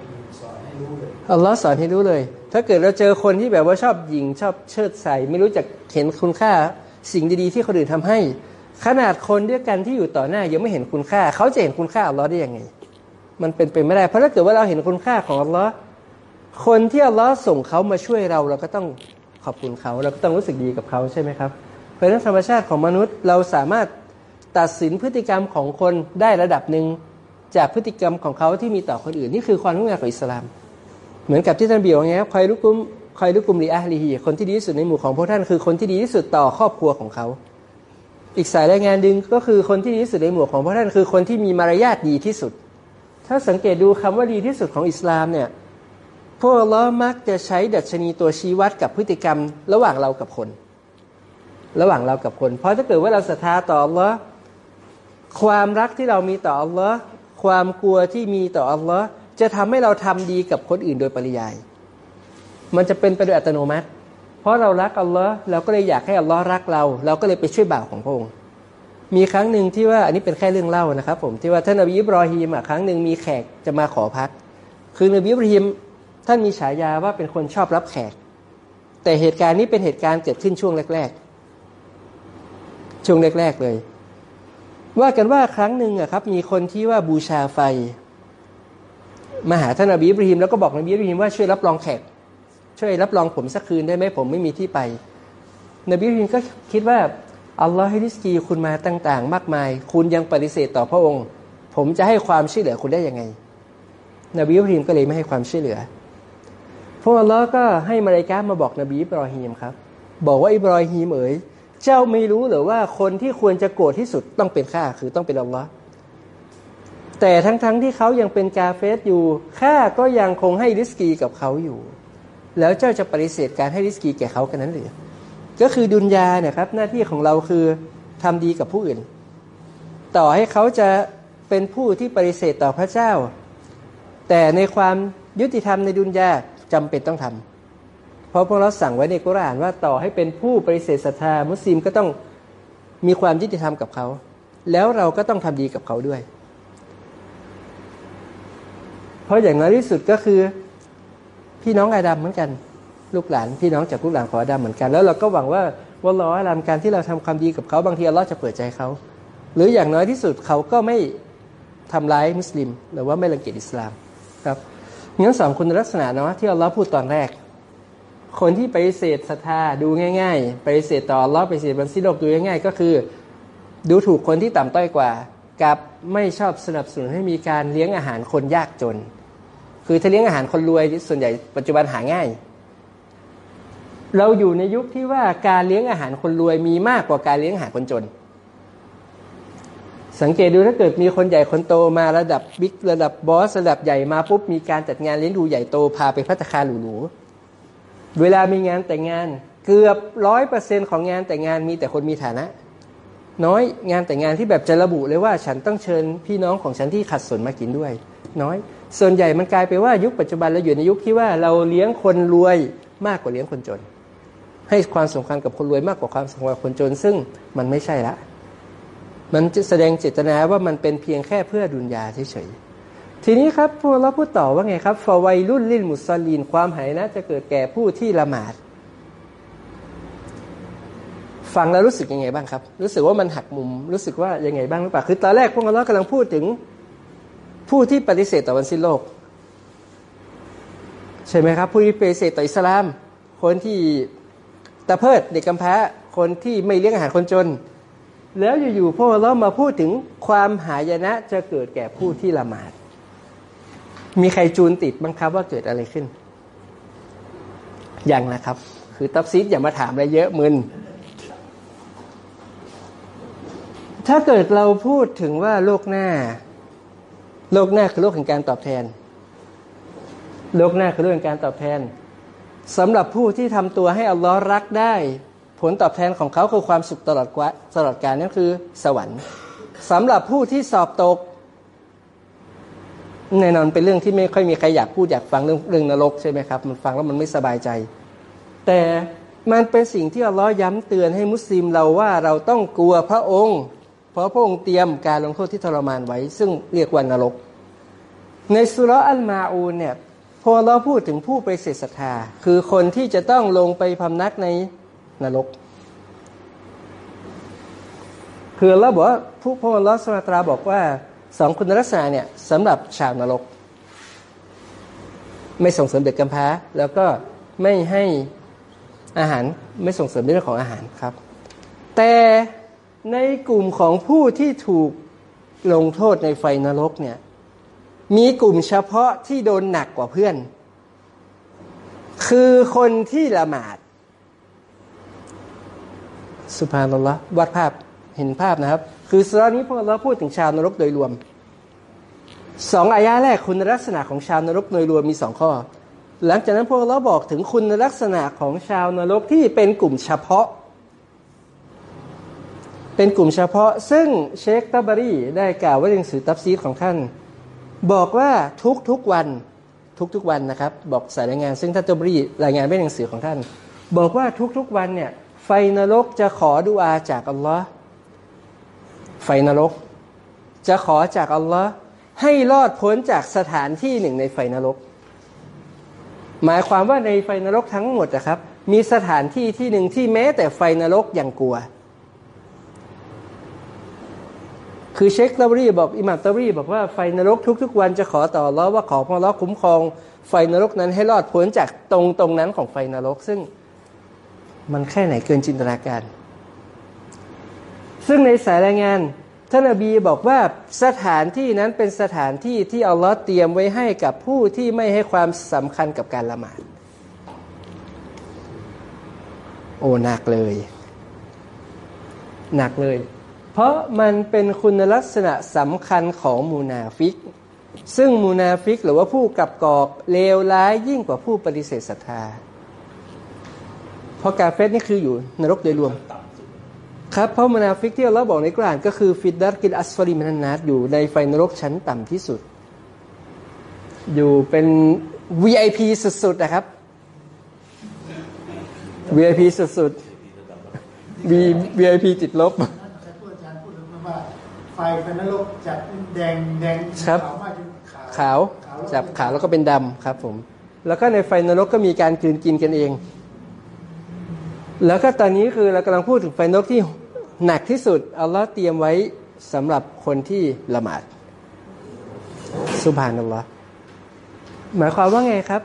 อัลลอฮ์สอนให้รู้เลย ถ้าเกิดเราเจอคนที่แบบว่าชอบหญิงชอบเชิดใส่ ไม่รู้จักเห็นคุณค่า สิ่งดีๆที่คนอื่นทำให้ ขนาดคนด้วยกันที่อยู่ต่อหน้ายังไม่เห็นคุณค่า เขาจะเห็นคุณค่าอัลลอฮ์ได้ยังไง มันเป็นไปไม่ได้ เพราะถ้าเกิดว่าเราเห็นคุณค่าของอัลลอฮ์คนที่อัลลอฮ์ส่งเขามาช่วยเราเราก็ต้องขอบคุณเขา เราก็ต้องรู้สึกดีกับเขาใช่ไหมครับ เพราะนั้นธรรมชาติของมนุษย์เราสามารถตัดสินพฤติกรรมของคนได้ระดับหนึ่งจากพฤติกรรมของเขาที่มีต่อคนอื่น นี่คือความรู้งานของอิสลาม เหมือนกับที่ท่านเบียวไงครับคอยลุกุมคอยลุกุมลีอะฮลีฮีคนที่ดีที่สุดในหมู่ของพวกท่านคือคนที่ดีที่สุดต่อครอบครัวของเขา อีกสายรายงานดึงก็คือคนที่ดีที่สุดในหมู่ของพวกท่านคือคนที่มีมารยาทดีที่สุด ถ้าสังเกตดูคำว่าดีที่สุดของอิสลามเนี่ยพวกเรามักจะใช้ดัชนีตัวชี้วัดกับพฤติกรรม ระหว่างเรากับคน ระหว่างเรากับคน เพราะถ้าเกิดว่าเราศรัทธาต่ออัลลอฮ์ความรักที่เรามีต่ออัลลอฮ์ความกลัวที่มีต่ออัลลอฮ์จะทำให้เราทำดีกับคนอื่นโดยปริยาย มันจะเป็นไปโดยอัตโนมัติ เพราะเรารักอัลลอฮ์เราก็เลยอยากให้อัลลอฮ์รักเรา เราก็เลยไปช่วยบ่าวของพระองค์ มีครั้งหนึ่งที่ว่าอันนี้เป็นแค่เรื่องเล่านะครับ ผมที่ว่าท่านนบีอิบรอฮีมครั้งหนึ่งมีแขกจะมาขอพัก คือนบีอิบรอฮีมท่านมีฉายาว่าเป็นคนชอบรับแขก แต่เหตุการณ์นี้เป็นเหตุการณ์เกิดขึ้นช่วงแรก ๆ ช่วงแรก ๆ เลย ว่ากันว่าครั้งหนึ่งอะครับ มีคนที่ว่าบูชาไฟ มาหาท่านนบีอิบราฮิมแล้วก็บอกนบีอิบราฮิมว่าช่วยรับรองแขก ช่วยรับรองผมสักคืนได้ไหมผมไม่มีที่ไป นบีอิบราฮิมก็คิดว่า อัลลอฮ์ให้ริสกีคุณมาต่าง ๆ มากมาย คุณยังปฏิเสธต่อพระองค์ ผมจะให้ความช่วยเหลือคุณได้ยังไง นบีอิบราฮิมก็เลยไม่ให้ความช่วยเหลือพวกอัลลอฮ์ก็ให้มาลายกามาบอกนบีอิบราฮิมครับ บอกว่าอิบราฮิมเอ๋ยเจ้าไม่รู้หรือว่าคนที่ควรจะโกรธที่สุดต้องเป็นข้าคือต้องเป็นอัลลอฮ์แต่ทั้งๆทที่เขายังเป็นกาเฟสอยู่ข้าก็ยังคงให้ริสกีกับเขาอยู่ แล้วเจ้าจะปฏิเสธการให้ริสกีแก่เขากันนั้นหรือ ก็คือดุนยาเนี่ยครับหน้าที่ของเราคือทำดีกับผู้อื่น ต่อให้เขาจะเป็นผู้ที่ปฏิเสธต่อพระเจ้า แต่ในความยุติธรรมในดุนยาจำเป็นต้องทำเพราะพวกเราสั่งไว้ในกุรอานว่าต่อให้เป็นผู้ปฏิเสธศรัทธามุสลิมก็ต้องมีความยุติธรรมกับเขา แล้วเราก็ต้องทำดีกับเขาด้วย เพราะอย่างน้อยที่สุดก็คือพี่น้องอาดัมเหมือนกัน ลูกหลานพี่น้องจากลูกหลานของอาดัมเหมือนกัน แล้วเราก็หวังว่าวันรออาดัมการที่เราทำความดีกับเขาบางทีอัลลอฮ์จะเปิดใจเขาหรืออย่างน้อยที่สุดเขาก็ไม่ทำร้ายมุสลิม หรือว่าไม่รังเกียจอิสลามครับงั้นสองคุณลักษณะเนาะที่อัลลอฮ์พูดตอนแรก คนที่ไปเสธศรัทธาดูง่ายๆ ไปเสธต่ออัลลอฮ์ไปเสธบันซิโลกดูง่ายๆ ก็คือ ดูถูกคนที่ต่ำต้อยกว่า กับไม่ชอบสนับสนุนให้มีการเลี้ยงอาหารคนยากจน คือถ้าเลี้ยงอาหารคนรวยส่วนใหญ่ปัจจุบันหาง่าย เราอยู่ในยุคที่ว่าการเลี้ยงอาหารคนรวยมีมากกว่าการเลี้ยงอาหารคนจน สังเกตดูถ้าเกิดมีคนใหญ่คนโตมาระดับบิ๊กระดับบอสระดับใหญ่มาปุ๊บมีการจัดงานเลี้ยงดูใหญ่โตพาไปพัตตาคารหรูๆเวลามีงานแต่งงานเกือบร้อยเปอร์เซ็นของงานแต่งงานมีแต่คนมีฐานะ น้อยงานแต่งงานที่แบบจะระบุเลยว่าฉันต้องเชิญพี่น้องของฉันที่ขัดสนมากินด้วย น้อย ส่วนใหญ่มันกลายไปว่ายุคปัจจุบันเราอยู่ในยุคที่ว่าเราเลี้ยงคนรวยมากกว่าเลี้ยงคนจน ให้ความสำคัญกับคนรวยมากกว่าความสำคัญกับคนจน ซึ่งมันไม่ใช่ละ มันจะแสดงเจตนาว่ามันเป็นเพียงแค่เพื่อดุลยาเฉยๆ ทีนี้ครับพวกเราพูดต่อว่าไงครับฟาวัยรุ่นลินมุสลินความหายนะจะเกิดแก่ผู้ที่ละหมาด ฟังแล้วรู้สึกยังไงบ้างครับ รู้สึกว่ามันหักมุมรู้สึกว่ายังไงบ้างหรือเปล่าคือตอนแรกพวกเรากำลังพูดถึงผู้ที่ปฏิเสธต่อวันสิ้นโลก ใช่ไหมครับ ผู้ที่ปฏิเสธต่ออิสลาม คนที่ ตะเพิดเด็กกำพร้าคนที่ไม่เลี้ยงอาหารคนจน แล้วอยู่ๆพวกเรามาพูดถึงความหายนะจะเกิดแก่ผู้ที่ละหมาด มีใครจูนติดบ้างครับว่าเกิดอะไรขึ้น ยังนะครับ คือตับซีดอย่ามาถามอะไรเยอะมึนถ้าเกิดเราพูดถึงว่าโลกหน้า โลกหน้าคือโลกแห่งการตอบแทน โลกหน้าคือโลกแห่งการตอบแทน สำหรับผู้ที่ทำตัวให้อัลลอฮ์รักได้ ผลตอบแทนของเขาคือความสุขตลอดกว่าตลอดกาลนั่นคือ สวรรค์สำหรับผู้ที่สอบตกแน่นอนเป็นเรื่องที่ไม่ค่อยมีใครอยากพูดอยากฟังเรื่องเรื่องนรกใช่ไหมครับ มันฟังแล้วมันไม่สบายใจ แต่มันเป็นสิ่งที่อัลลอฮ์ย้ำเตือนให้มุสลิมเราว่าเราต้องกลัวพระองค์ เพราะพระองค์เตรียมการลงโทษที่ทรมานไว้ ซึ่งเรียกว่านรก ในสุรอัลมาอูนเนี่ย พอเราพูดถึงผู้ไปเสศรัทธา คือคนที่จะต้องลงไปพำนักในนรก คือเราบอกว่าผู้พระลอสมาตราบอกว่าสองคุณลักษณะเนี่ยสำหรับชาวนรก ไม่ส่งเสริมเด็กกำพร้า แล้วก็ไม่ให้อาหารไม่ส่งเสริมเรื่องของอาหารครับ แต่ในกลุ่มของผู้ที่ถูกลงโทษในไฟนรกเนี่ย มีกลุ่มเฉพาะที่โดนหนักกว่าเพื่อน คือคนที่ละหมาด สุภานัลละวัดภาพเห็นภาพนะครับ คือสุรานี้พวกเราพูดถึงชาวนรกโดยรวมสองอายะแรกคุณลักษณะของชาวนรกโดยรวมมีสองข้อ หลังจากนั้นพวกเราบอกถึงคุณลักษณะของชาวนรกที่เป็นกลุ่มเฉพาะ เป็นกลุ่มเฉพาะ ซึ่งเชคตับบารีได้กล่าวไว้ในหนังสือตับซีดของท่าน บอกว่าทุกทุกวันทุกทุกวันนะครับ บอกสายรายงาน ซึ่งท่านจบรีรายงานไว้ในหนังสือของท่าน บอกว่าทุกทุกวันเนี่ยไฟนรกจะขอดุอาจากอัลลอฮ์ไฟนรก จะขอจากอัลลอฮ์ให้รอดพ้นจากสถานที่หนึ่งในไฟนรก หมายความว่าในไฟนรกทั้งหมดนะครับ มีสถานที่ที่หนึ่งที่แม้แต่ไฟนรกยังกลัว คือเชคตาบรีบอกอิหม่ามตาบรีบอกว่าไฟนรกทุกๆ วันจะขอต่อร้อว่าขอพอร้อคุ้มครอง ไฟนรกนั้นให้รอดพ้นจากตรงตรงนั้นของไฟนรก ซึ่งมันแค่ไหนเกินจินตนาการ ซึ่งในสายรายงานท่านนบีบอกว่าสถานที่นั้นเป็นสถานที่ที่อัลลอฮ์เตรียมไว้ให้กับผู้ที่ไม่ให้ความสำคัญกับการละหมาด โอ้หนักเลย หนักเลย เพราะมันเป็นคุณลักษณะสำคัญของมูนาฟิก ซึ่งมูนาฟิกหรือว่าผู้กลับกลอกเลวร้ายยิ่งกว่าผู้ปฏิเสธศรัทธา เพราะกาเฟสนี่คืออยู่นรกโดยรวม ครับเพราะมุนาฟิกที่เราบอกในกรานก็คือฟิดดัตกินอัสฟาริมินันนัสอยู่ในไฟนรกชั้นต่ำที่สุด อยู่เป็น VIP สุดๆนะครับ VIP สุดๆ VIP ติดลบ ไฟไฟนรกจากแดงแดงครับขาวมากจนขาวขาวจับขาวแล้วก็เป็นดำครับผม แล้วก็ในไฟนรกก็มีการกลืนกินกันเอง แล้วก็ตอนนี้คือเรากำลังพูดถึงไฟนรกที่หนักที่สุดอัลลอฮ์เตรียมไว้สำหรับคนที่ละหมาดสุบฮานัลลอฮ์หมายความว่าไงครับ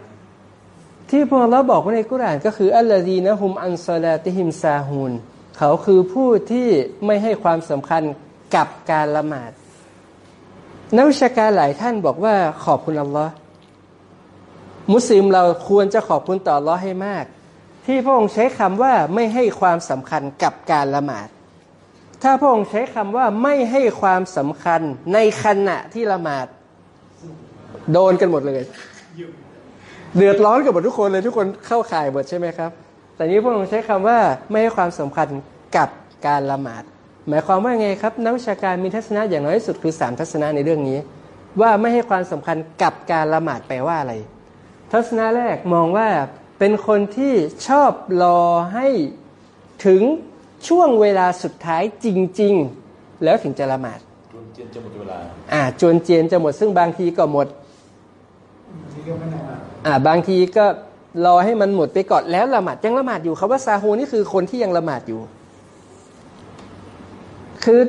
ที่พวกเราบอกว่าในกุรอานก็คืออัลลอฮีนะฮุมอันซาลาติฮิมซาฮูนเขาคือผู้ที่ไม่ให้ความสำคัญ กับการละหมาด นักวิชาการหลายท่านบอกว่าขอบคุณอัลลอฮ์มุสลิมเราควรจะขอบคุณต่ออัลลอฮ์ให้มาก ที่พระองค์ใช้คำว่าไม่ให้ความสำคัญกับการละหมาด ถ้าพระองค์ใช้คำว่าไม่ให้ความสำคัญในขณะที่ละหมาด โดนกันหมดเลยเดือดร้อนกันหมดทุกคนเลยทุกคนเข้าข่ายหมดใช่ไหมครับ แต่นี้พระองค์ใช้คำว่าไม่ให้ความสำคัญกับการละหมาด หมายความว่าไงครับ นักวิชาการมีทัศนะอย่างน้อยที่สุดคือสามทัศนะในเรื่องนี้ ว่าไม่ให้ความสำคัญกับการละหมาดแปลว่าอะไร ทัศนะแรกมองว่าเป็นคนที่ชอบรอให้ถึงช่วงเวลาสุดท้ายจริง ๆ แล้วถึงจะละหมาดจนเจียนจะหมดเวลาอ่าจวนเจียนจะหมดซึ่งบางทีก็หมดนี่ก็ไม่แน่นะอ่าบางทีก็รอให้มันหมดไปก่อนแล้วละหมาดยังละหมาดอยู่คำว่าซาฮูนี่คือคนที่ยังละหมาดอยู่ คือ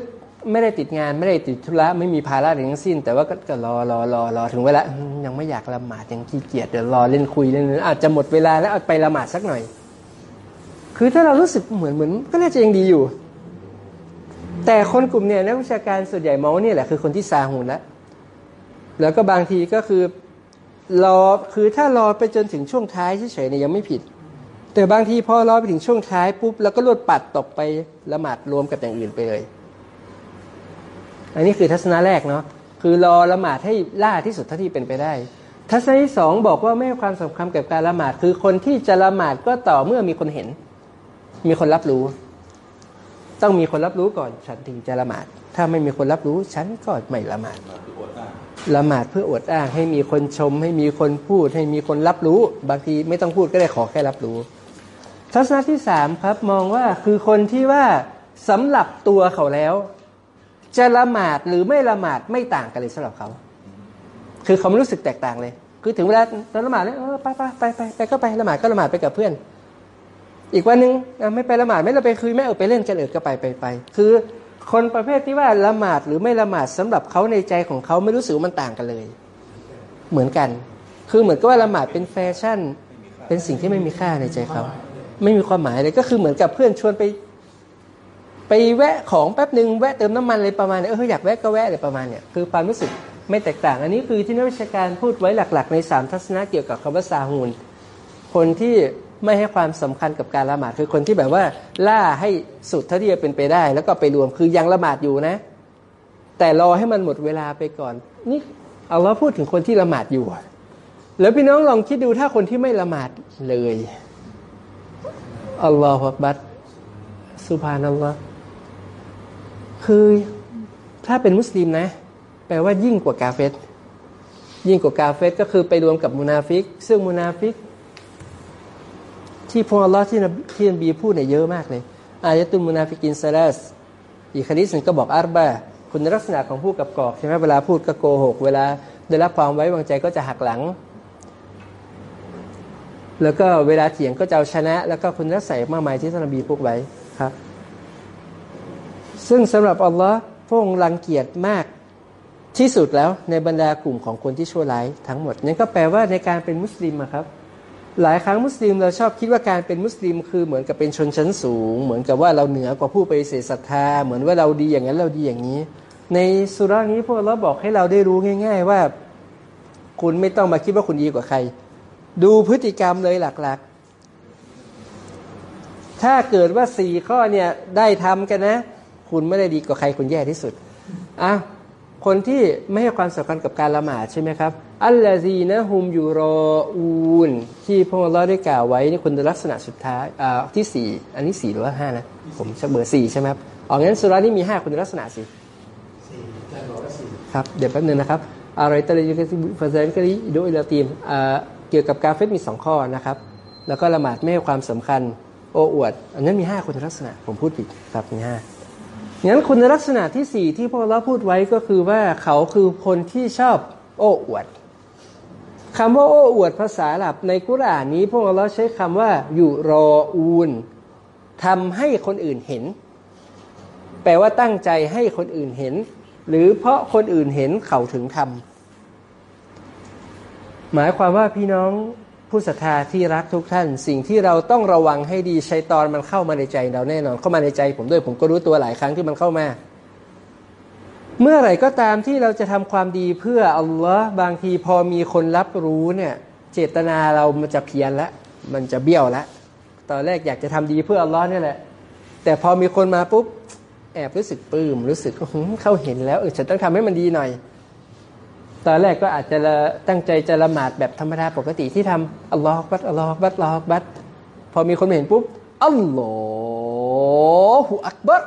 ไม่ได้ติดงานไม่ได้ติดธุระไม่มีภาระอะไรทั้งสิ้น แต่ว่าก็รอรอรอรอถึงเวลายังไม่อยากละหมาดยังขี้เกียจเดี๋ยวรอเล่นคุยเล่นอาจจะหมดเวลาแล้วเอาไปละหมาดสักหน่อย คือถ้าเรารู้สึกเหมือนเหมือนก็น่าจะยังดีอยู่ แต่คนกลุ่มเนี่ยนักวิชาการส่วนใหญ่มองว่านี่แหละคือคนที่ซาฮูนแล้วแล้วก็บางทีก็คือรอคือถ้ารอไปจนถึงช่วงท้ายเฉยๆเนี่ยยังไม่ผิด แต่บางทีพอรอไปถึงช่วงท้ายปุ๊บแล้วก็ลดปัดตกไปละหมาดรวมกับอย่างอื่นไปเลย อันนี้คือทัศนะแรกเนาะคือรอละหมาดให้ล่าที่สุดเท่าที่เป็นไปได้ ทัศนะที่สองบอกว่าไม่ให้ความสำคัญกับการละหมาด คือคนที่จะละหมาดก็ต่อเมื่อมีคนเห็น มีคนรับรู้ ต้องมีคนรับรู้ก่อนฉันถึงจะละหมาด ถ้าไม่มีคนรับรู้ฉันก็ไม่ละหมาดมาคืออดอ้างละหมาดเพื่ออวดอ้างให้มีคนชม ให้มีคนพูด ให้มีคนรับรู้ บางทีไม่ต้องพูดก็ได้ขอแค่รับรู้ ทัศนะที่สามครับมองว่าคือคนที่ว่าสำหรับตัวเขาแล้ว จะละหมาดหรือไม่ละหมาดไม่ต่างกันเลยสำหรับเขา คือเขาไม่รู้สึกแตกต่างเลย คือถึงเวลาตอนละหมาดเนี่ยเออไปไปไปไปไปก็ไปละหมาดก็ละหมาดไปกับเพื่อน อีกวันหนึ่งไม่ไปละหมาดไม่เราไปคุยไม่เออไปเล่นกันเออก็ไปไปไป คือคนประเภทที่ว่าละหมาดหรือไม่ละหมาดสำหรับเขาในใจของเขาไม่รู้สึกว่ามันต่างกันเลย เหมือนกัน คือเหมือนกับว่าละหมาดเป็นแฟชั่น เป็นสิ่งที่ไม่มีค่าในใจเขา ไม่มีความหมายเลยก็คือเหมือนกับเพื่อนชวนไป ไปแวะของแป๊บหนึ่งแวะเติมน้ำมันอะไรประมาณเนี้ยเอออยากแวะก็แวะอะไรประมาณเนี้ยคือความรู้สึกไม่แตกต่าง อันนี้คือที่นักวิชาการพูดไว้หลัก ๆ ในสามทัศนะเกี่ยวกับคำว่าซาฮูนคนที่ไม่ให้ความสำคัญกับการละหมาดคือคนที่แบบว่า ล่าให้สุดเท่าที่จะเป็นไปได้ แล้วก็ไปรวมคือยังละหมาดอยู่นะ แต่รอให้มันหมดเวลาไปก่อนนี่เอาเราพูดถึงคนที่ละหมาดอยู่ แล้วพี่น้องลองคิดดูถ้าคนที่ไม่ละหมาดเลยอัลลอฮฺอักบัดสุภานัลลอฮ์ คือถ้าเป็นมุสลิมนะ แปลว่ายิ่งกว่ากาเฟตยิ่งกว่ากาเฟตก็คือไปรวมกับมุนาฟิก ซึ่งมุนาฟิก ที่พอัลอฮ์ที่ที่นบีพูดเนี่ยเยอะมากเลย อายะตุลมุนาฟิกินซาลัสอีกคดีหนึ่งก็บอกอัรบะคุณลักษณะของผู้กับกอกใช่ไหมเวลาพูดก็โกหก เวลาได้รับความไว้วางใจก็จะหักหลัง แล้วก็เวลาเถียงก็จะเอาชนะ แล้วก็คุณลักษณะมากมายที่ท่านนบีพูดไว้ครับ ซึ่งสำหรับอัลลอฮ์พระองค์รังเกียจมากที่สุดแล้วในบรรดากลุ่มของคนที่ชั่วร้ายทั้งหมดนั่นก็แปลว่าในการเป็นมุสลิมอะครับ หลายครั้งมุสลิมเราชอบคิดว่าการเป็นมุสลิม คือเหมือนกับเป็นชนชั้นสูง เหมือนกับว่าเราเหนือกว่าผู้ไปเสธศรัทธา เหมือนว่าเราดีอย่างนั้นเราดีอย่างนี้ ในสุรานี้พวกเราบอกให้เราได้รู้ง่าย ๆ ว่า คุณไม่ต้องมาคิดว่าคุณดีกว่าใคร ดูพฤติกรรมเลยหลักๆ ถ้าเกิดว่าสี่ข้อเนี่ยได้ทำกันนะ คุณไม่ได้ดีกว่าใครคุณแย่ที่สุดอะคนที่ไม่ให้ความสำคัญกับการละหมาดใช่ไหมครับอัลลาซีนะฮุมยูรออูนที่พระองค์เราได้กล่าวไว้นี่คุณลักษณะสุดท้ายอ่าที่สี่อันนี้สี่หรือว่าห้านะ ผมชักเบอร์สี่ใช่ไหมครับอ๋องั้นสุรานี่มีห้าคุณลักษณะสิสี่จารย์บอกว่าสี่ครับเดี๋ยวแป๊บนึงนะครับอะไรตะลีกฟาซานกะลีโดยละตีมอ่าเกี่ยวกับกาเฟตมีสองข้อนะครับ แล้วก็ละหมาดไม่ให้ความสำคัญโอ้อวด อันนั้นมีห้าคุณลักษณะผมพูดผิดครับมีห้า งั้นคุณลักษณะที่สี่ที่พวกเราพูดไว้ก็คือว่าเขาคือคนที่ชอบโอ้อวดคำว่าโอ้อวดภาษาอาหรับในกุรานนี้ พวกเราใช้คำว่าอยู่รออูนทำให้คนอื่นเห็น แปลว่าตั้งใจให้คนอื่นเห็น หรือเพราะคนอื่นเห็นเขาถึงทำหมายความว่าพี่น้อง ผู้ศรัทธาที่รักทุกท่าน สิ่งที่เราต้องระวังให้ดีชัยตอนมันเข้ามาในใจเราแน่นอน เข้ามาในใจผมด้วยผมก็รู้ตัวหลายครั้งที่มันเข้ามา เมื่อไหร่ก็ตามที่เราจะทำความดีเพื่ออัลลอฮ์บางทีพอมีคนรับรู้เนี่ยเจตนาเรามันจะเพี้ยนละมันจะเบี้ยวละตอนแรกอยากจะทำดีเพื่ออัลลอฮ์นี่แหละ แต่พอมีคนมาปุ๊บแอบรู้สึกปลื้มรู้สึกเขาเห็นแล้วเออฉันต้องทำให้มันดีหน่อย ตอนแรกก็อาจจะตั้งใจจะละหมาดแบบธรรมดาปกติที่ทำอัลลอฮฺบัดอัลลอฮฺบัดอัลลอฮฺบัดพอมีคนมาเห็นปุ๊บอัลลอฮฺอักบัร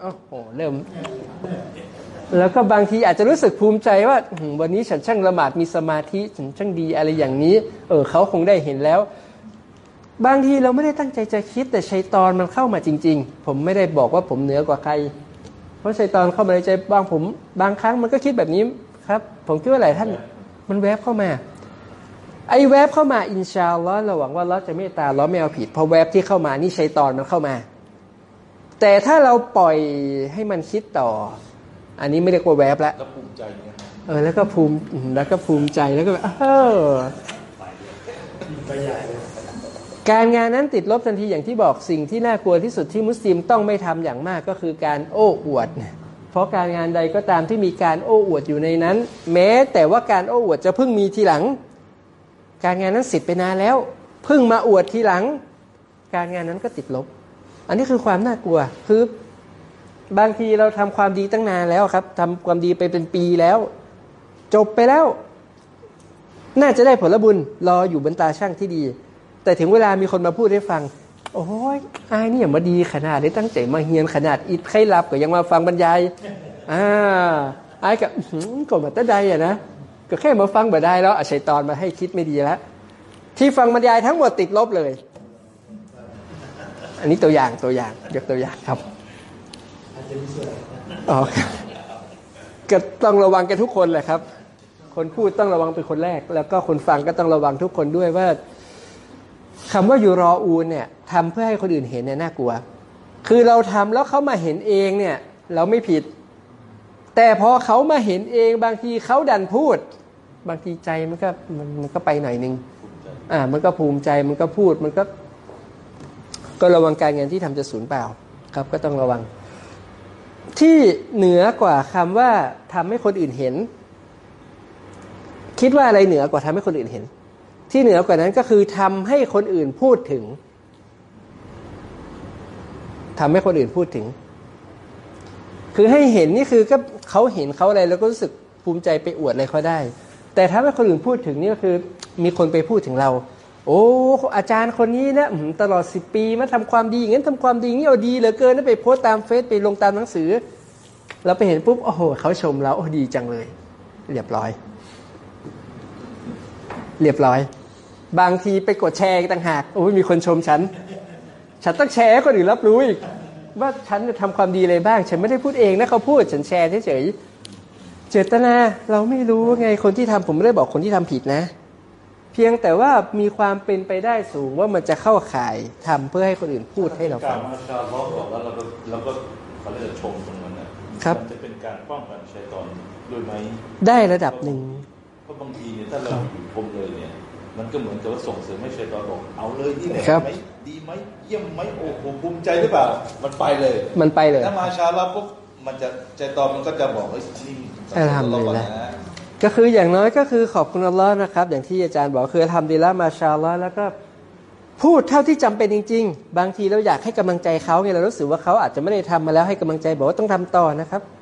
โอ้โหเริ่ม แล้วก็บางทีอาจจะรู้สึกภูมิใจว่า วันนี้ฉันช่างละหมาดมีสมาธิฉันช่างดีอะไรอย่างนี้ เออเขาคงได้เห็นแล้ว บางทีเราไม่ได้ตั้งใจจะคิดแต่ชัยตอนมันเข้ามาจริง ๆ ผมไม่ได้บอกว่าผมเหนือกว่าใคร เพราะชัยตอนเข้ามาในใจบางผม บางครั้งมันก็คิดแบบนี้ ครับ ผมคิดว่าหลายท่านมันแวบเข้ามา ไอ้แวบเข้ามาอินชาอัลลอฮ์เราหวังว่าเราจะเมตตาเราไม่เอาผิดเพราะแวบที่เข้ามานี่ชัยตอนมันเข้ามา แต่ถ้าเราปล่อยให้มันคิดต่อ อันนี้ไม่เรียกว่าแวบแล้วก็ภูมิใจเนี่ยเออแล้วก็ภูมิแล้วก็ภูมิใจแล้วก็แบบเออไปใหญ่เลยการงานนั้นติดลบทันทีอย่างที่บอกสิ่งที่น่ากลัวที่สุดที่มุสลิมต้องไม่ทำอย่างมากก็คือการโอ้อวด เพราะการงานใดก็ตามที่มีการโอ้อวดอยู่ในนั้น แม้แต่ว่าการโอ้อวดจะเพิ่งมีทีหลัง การงานนั้นสิทธิ์ไปนานแล้วเพิ่งมาอวดทีหลัง การงานนั้นก็ติดลบ อันนี้คือความน่ากลัวคือบางทีเราทำความดีตั้งนานแล้วครับทำความดีไปเป็นปีแล้ว จบไปแล้ว น่าจะได้ผลบุญรออยู่บนตาช่างที่ดี แต่ถึงเวลามีคนมาพูดให้ฟัง โอ้ยอายนี่อย่ามาดีขนาดได้ตั้งใจมาเฮียนขนาดอิดไข้ลับก็ยังมาฟังบรรยายอ่าอายกับก็มาตะใดอะนะก็แค่มาฟังบ่ได้แล้วอาชัยตอนมาให้คิดไม่ดีแล้วที่ฟังบรรยายทั้งหมดติดลบเลย อันนี้ตัวอย่างตัวอย่างยกตัวอย่างครับอ๋อครับก็ต้องระวังกันทุกคนแหละครับ คนพูดต้องระวังเป็นคนแรก แล้วก็คนฟังก็ต้องระวังทุกคนด้วยว่า คำว่าอยู่รออูนเนี่ยทำเพื่อให้คนอื่นเห็นเนี่ยน่ากลัว คือเราทำแล้วเขามาเห็นเองเนี่ยเราไม่ผิด แต่พอเขามาเห็นเองบางทีเขาดันพูด บางทีใจมันก็มันมันก็ไปหน่อยนึงอ่ามันก็ภูมิใจมันก็พูดมันก็ ก็ระวังการงานที่ทำจะสูญเปล่าครับก็ต้องระวัง ที่เหนือกว่าคำว่าทำให้คนอื่นเห็น คิดว่าอะไรเหนือกว่าทำให้คนอื่นเห็น ที่เหนือกว่านั้นก็คือทำให้คนอื่นพูดถึงทำให้คนอื่นพูดถึง คือให้เห็นนี่คือก็เขาเห็นเขาอะไรแล้วก็รู้สึกภูมิใจไปอวดอะไรเขาได้ แต่ถ้าให้คนอื่นพูดถึงนี่ก็คือมีคนไปพูดถึงเรา โอ้อาจารย์คนนี้นะตลอดสิปีมาทำความดีอย่างนั้นทำความดีอย่างนี้เอาดีเหลือเกินนะไปโพสต์ตามเฟซไปลงตามหนังสือ เราไปเห็นปุ๊บโอ้โหเขาชมเราโอ้ดีจังเลย เรียบร้อย เรียบร้อย บางทีไปกดแชร์อีกต่างหากโอ้ยมีคนชมฉัน ฉันต้องแชร์ให้คนอื่นรับรู้อีก ว่าฉันจะทำความดีอะไรบ้าง ฉันไม่ได้พูดเองนะเขาพูดฉันแชร์เฉยๆเจตนาเราไม่รู้ไงคนที่ทำผมไม่ได้บอกคนที่ทำผิดนะ เพียงแต่ว่ามีความเป็นไปได้สูงว่ามันจะเข้าข่ายทำเพื่อให้คนอื่นพูดให้เรากาฟัรงมาชาล้อบอกแล้วเราก็เราก็เขาเรียกว่าชมตรงนั้นนะครับมันจะเป็นการป้องกันชัยตอนด้วยไหมได้ระดับหนึ่งเพราะบางทีเนี่ยถ้าเราอยู่คมเลยเนี่ย มันก็เหมือนกับว่าส่งเสริมให้ชัยตอนบอกเอาเลยนี่แหละครับไหมดีไหมเยี่ยมไหมโอ้โหภูมิใจหรือเปล่า มันไปเลย มันไปเลยถ้ามาชาลาปุ๊บมันจะชัยตอนมันก็จะบอกเฮ้ยนี่อัลฮัมดุลิลละนะก็คืออย่างน้อยก็คือขอบคุณอัลลอฮ์นะครับ อย่างที่อาจารย์บอกคือทำดีละมาชาอัลลอฮ์แล้วก็พูดเท่าที่จำเป็นจริง ๆ บางทีเราอยากให้กำลังใจเขาไงเรารู้สึกว่าเขาอาจจะไม่ได้ทำมาแล้วให้กำลังใจบอกว่าต้องทำต่อนะครับขอรับตอบแ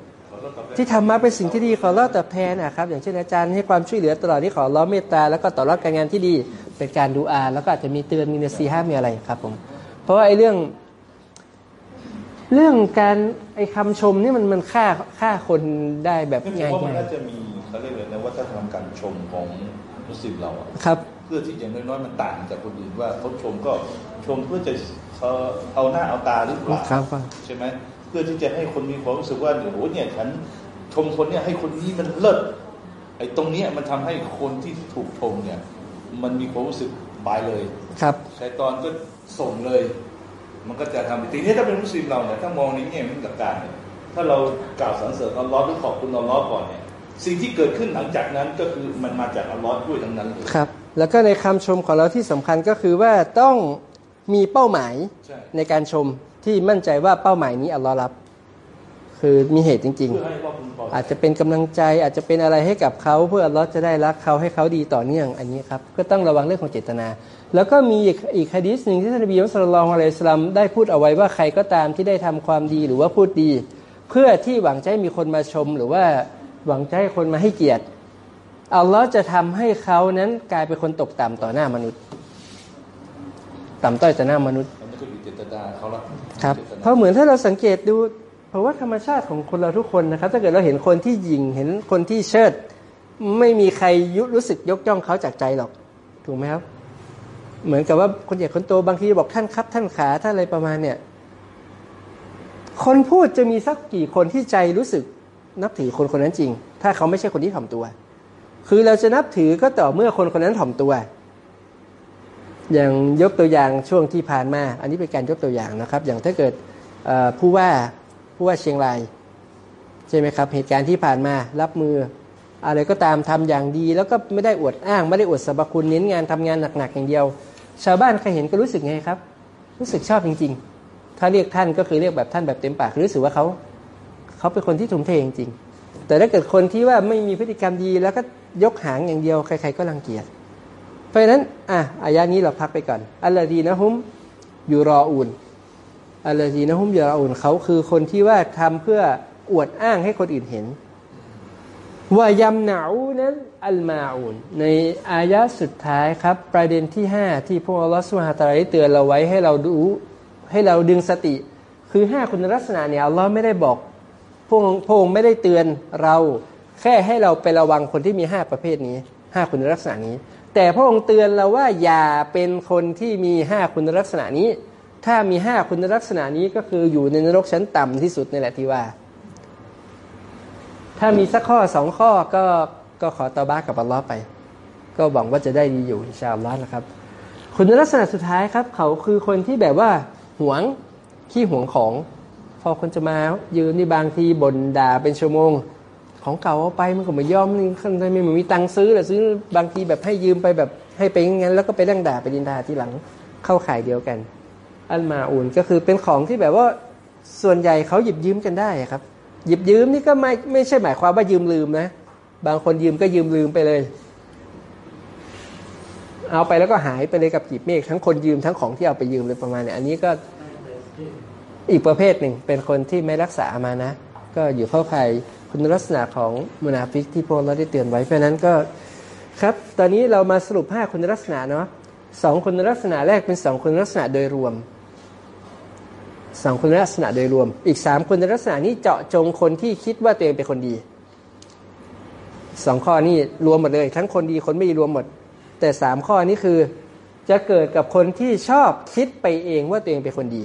ทนที่ทำมาเป็นสิ่งที่ดีขอรอดตอบแทนนะครับ อย่างเช่นอาจารย์ให้ความช่วยเหลือตลอดที่ขอร้อเมตตาแล้วก็ต่อรอดการงานที่ดีเป็นการดูอา แล้วก็อาจจะมีเตือนมีเนซีห้ามีอะไรครับผมเพราะว่าไอ้เรื่อง เรื่องการไอ้คำชมนี่มันมันฆ่าฆ่าคนได้แบบไม่ง่ายว่ามันๆน่าจะมีเขาเรียกอะไรนะวัฒนธรรมการชมของมุสลิมเราอะครับเพื่อที่อย่างน้อยๆมันต่างจากคนอื่นว่าเขาชมก็ชมเพื่อจะเขาเอาหน้าเอาตาหรือเปล่าครับครับใช่ไหม เพื่อที่จะให้คนมีความรู้สึกว่าโอ้โหเนี่ยฉันชมคนเนี่ยให้คนนี้มันเลิศไอ้ตรงเนี้ยมันทำให้คนที่ถูกชมเนี่ย มันมีความรู้สึกบายเลย ครับชายตอนก็ส่งเลย มันก็จะทำทีนี้ถ้าเป็นมุสลิมเราเนี่ยถ้ามองในแง่ของหลักการเนี่ยถ้าเรากล่าวสรรเสริญอัลลอฮ์หรือขอบคุณอัลลอฮ์ก่อนเนี่ยสิ่งที่เกิดขึ้นหลังจากนั้นก็คือมันมาจากอัลลอฮ์ด้วยทั้งนั้นเลยครับ แล้วก็ในคำชมของเราที่สำคัญก็คือว่าต้องมีเป้าหมายใช่ในการชม ที่มั่นใจว่าเป้าหมายนี้อัลลอฮ์รับ คือมีเหตุจริง ๆ อาจจะเป็นกำลังใจอาจจะเป็นอะไรให้กับเขาเพื่ออัลลอฮ์จะได้รักเขาให้เขาดีต่อเนื่องอันนี้ครับก็ต้องระวังเรื่องของเจตนา แล้วก็มีอีกอีกฮะดีษหนึ่งที่ท่านนบีมุสลิมอะลัยสลามได้พูดเอาไว้ว่าใครก็ตามที่ได้ทำความดีหรือว่าพูดดี เพื่อที่หวังให้มีคนมาชม หรือว่าหวังจให้คนมาให้เกียรติอัลลอฮ์จะทำให้เขานั้นกลายเป็นคนตกต่ำต่อหน้ามนุษย์ ต่ำต้อยต่อหน้ามนุษย์มันไม่ใช่เจตนาเขาละ ครับเพราะเหมือนถ้าเราสังเกตดู เพราะว่าธรรมชาติของคนเราทุกคนนะครับ ถ้าเกิดเราเห็นคนที่หยิงเห็นคนที่เชิด ไม่มีใครยุรู้สึกยกย่องเขาจากใจหรอกถูกไหมครับ เหมือนกับว่าคนใหญ่คนโตบางทีบอกท่านครับ ท่านขาท่านอะไรประมาณเนี่ย คนพูดจะมีสักกี่คนที่ใจรู้สึกนับถือคนคนนั้นจริง ถ้าเขาไม่ใช่คนที่ถ่อมตัว คือเราจะนับถือก็ต่อเมื่อคนคนนั้นถ่อมตัว อย่างยกตัวอย่างช่วงที่ผ่านมา อันนี้เป็นการยกตัวอย่างนะครับ อย่างถ้าเกิดผู้ว่าผู้ว่าเชียงรายใช่ไหมครับ เหตุการณ์ที่ผ่านมารับมืออะไรก็ตามทำอย่างดี แล้วก็ไม่ได้อวดอ้าง ไม่ได้อวดสรรพคุณเน้นงานทำงานหนักๆอย่างเดียว ชาวบ้านใครเห็นก็รู้สึกไงครับ รู้สึกชอบจริง ๆ ถ้าเรียกท่านก็คือเรียกแบบท่านแบบเต็มปากรู้สึกว่าเขาเขาเป็นคนที่ทุ่มเทจริงๆแต่ถ้าเกิดคนที่ว่าไม่มีพฤติกรรมดีแล้วก็ยกหางอย่างเดียวใคร ๆก็รังเกียจ เพราะฉะนั้นอะอายะนี้เราพักไปก่อนอัลลอฮีนะฮุมยูรออูนอัลลอฮีนะฮุมยูรออูนเขาคือคนที่ว่าทำเพื่ออวดอ้างให้คนอื่นเห็นว่ายำหนาวนั้นอัลมาอูนในอายะสุดท้ายครับ ประเด็นที่ 5 ที่พวกอัลลอฮฺสุฮาตาลเตือนเราไว้ให้เราดูให้เราดึงสติ คือ 5 คุณลักษณะเนี่ยอัลลอฮ์ไม่ได้บอกพระองพงไม่ได้เตือนเรา แค่ให้เราไประวังคนที่มี 5 ประเภทนี้ 5 คุณลักษณะนี้ แต่พระองค์เตือนเราว่าอย่าเป็นคนที่มี5คุณลักษณะนี้ ถ้ามี5คุณลักษณะนี้ก็คืออยู่ในนรกชั้นต่ำที่สุดนี่แหละที่ว่า ถ้ามีสักข้อสองข้อก็ก็ขอตอบ้ากับอัลลอฮ์ไป ก็หวังว่าจะได้ดีอยู่อินชาอัลลอฮ์นะครับ คุณลักษณะสุดท้ายครับ เขาคือคนที่แบบว่าหวงขี้หวงของ พอคนจะมายืนนี่บางทีบ่นด่าเป็นชั่วโมง ของเก่าเอาไปมันก็ไม่ยอมนี่ข้างในไม่มีตังค์ซื้อหรอซื้อบางทีแบบให้ยืมไปแบบให้ไปงั้นแล้วก็ไปนั่งด่าไปดินดาทีหลังเข้าข่ายเดียวกัน อันมาอุ่นก็คือเป็นของที่แบบว่าส่วนใหญ่เขาหยิบยืมกันได้ครับ หยิบยืมนี่ก็ไม่ไม่ใช่หมายความว่ายืมลืมนะ บางคนยืมก็ยืมลืมไปเลย เอาไปแล้วก็หายไปเลยกับกีบเมฆทั้งคนยืมทั้งของที่เอาไปยืมเลยประมาณเนี้ยอันนี้ก็อีกประเภทหนึ่งเป็นคนที่ไม่รักษามานะ ก็อยู่เข้าข่าย คุณลักษณะของมุนาฟิกที่พวกเราได้เตือนไว้เพราะนั้นก็ครับ ตอนนี้เรามาสรุปห้าคุณลักษณะเนาะสองคุณลักษณะแรกเป็นสองคุณลักษณะโดยรวมสองคุณลักษณะโดยรวม อีกสามคุณลักษณะนี้เจาะจงคนที่คิดว่าตัวเองเป็นคนดีสองข้อนี้รวมหมดเลย ทั้งคนดีคนไม่ดีรวมหมด แต่สามข้อนี้คือจะเกิดกับคนที่ชอบคิดไปเองว่าตัวเองเป็นคนดี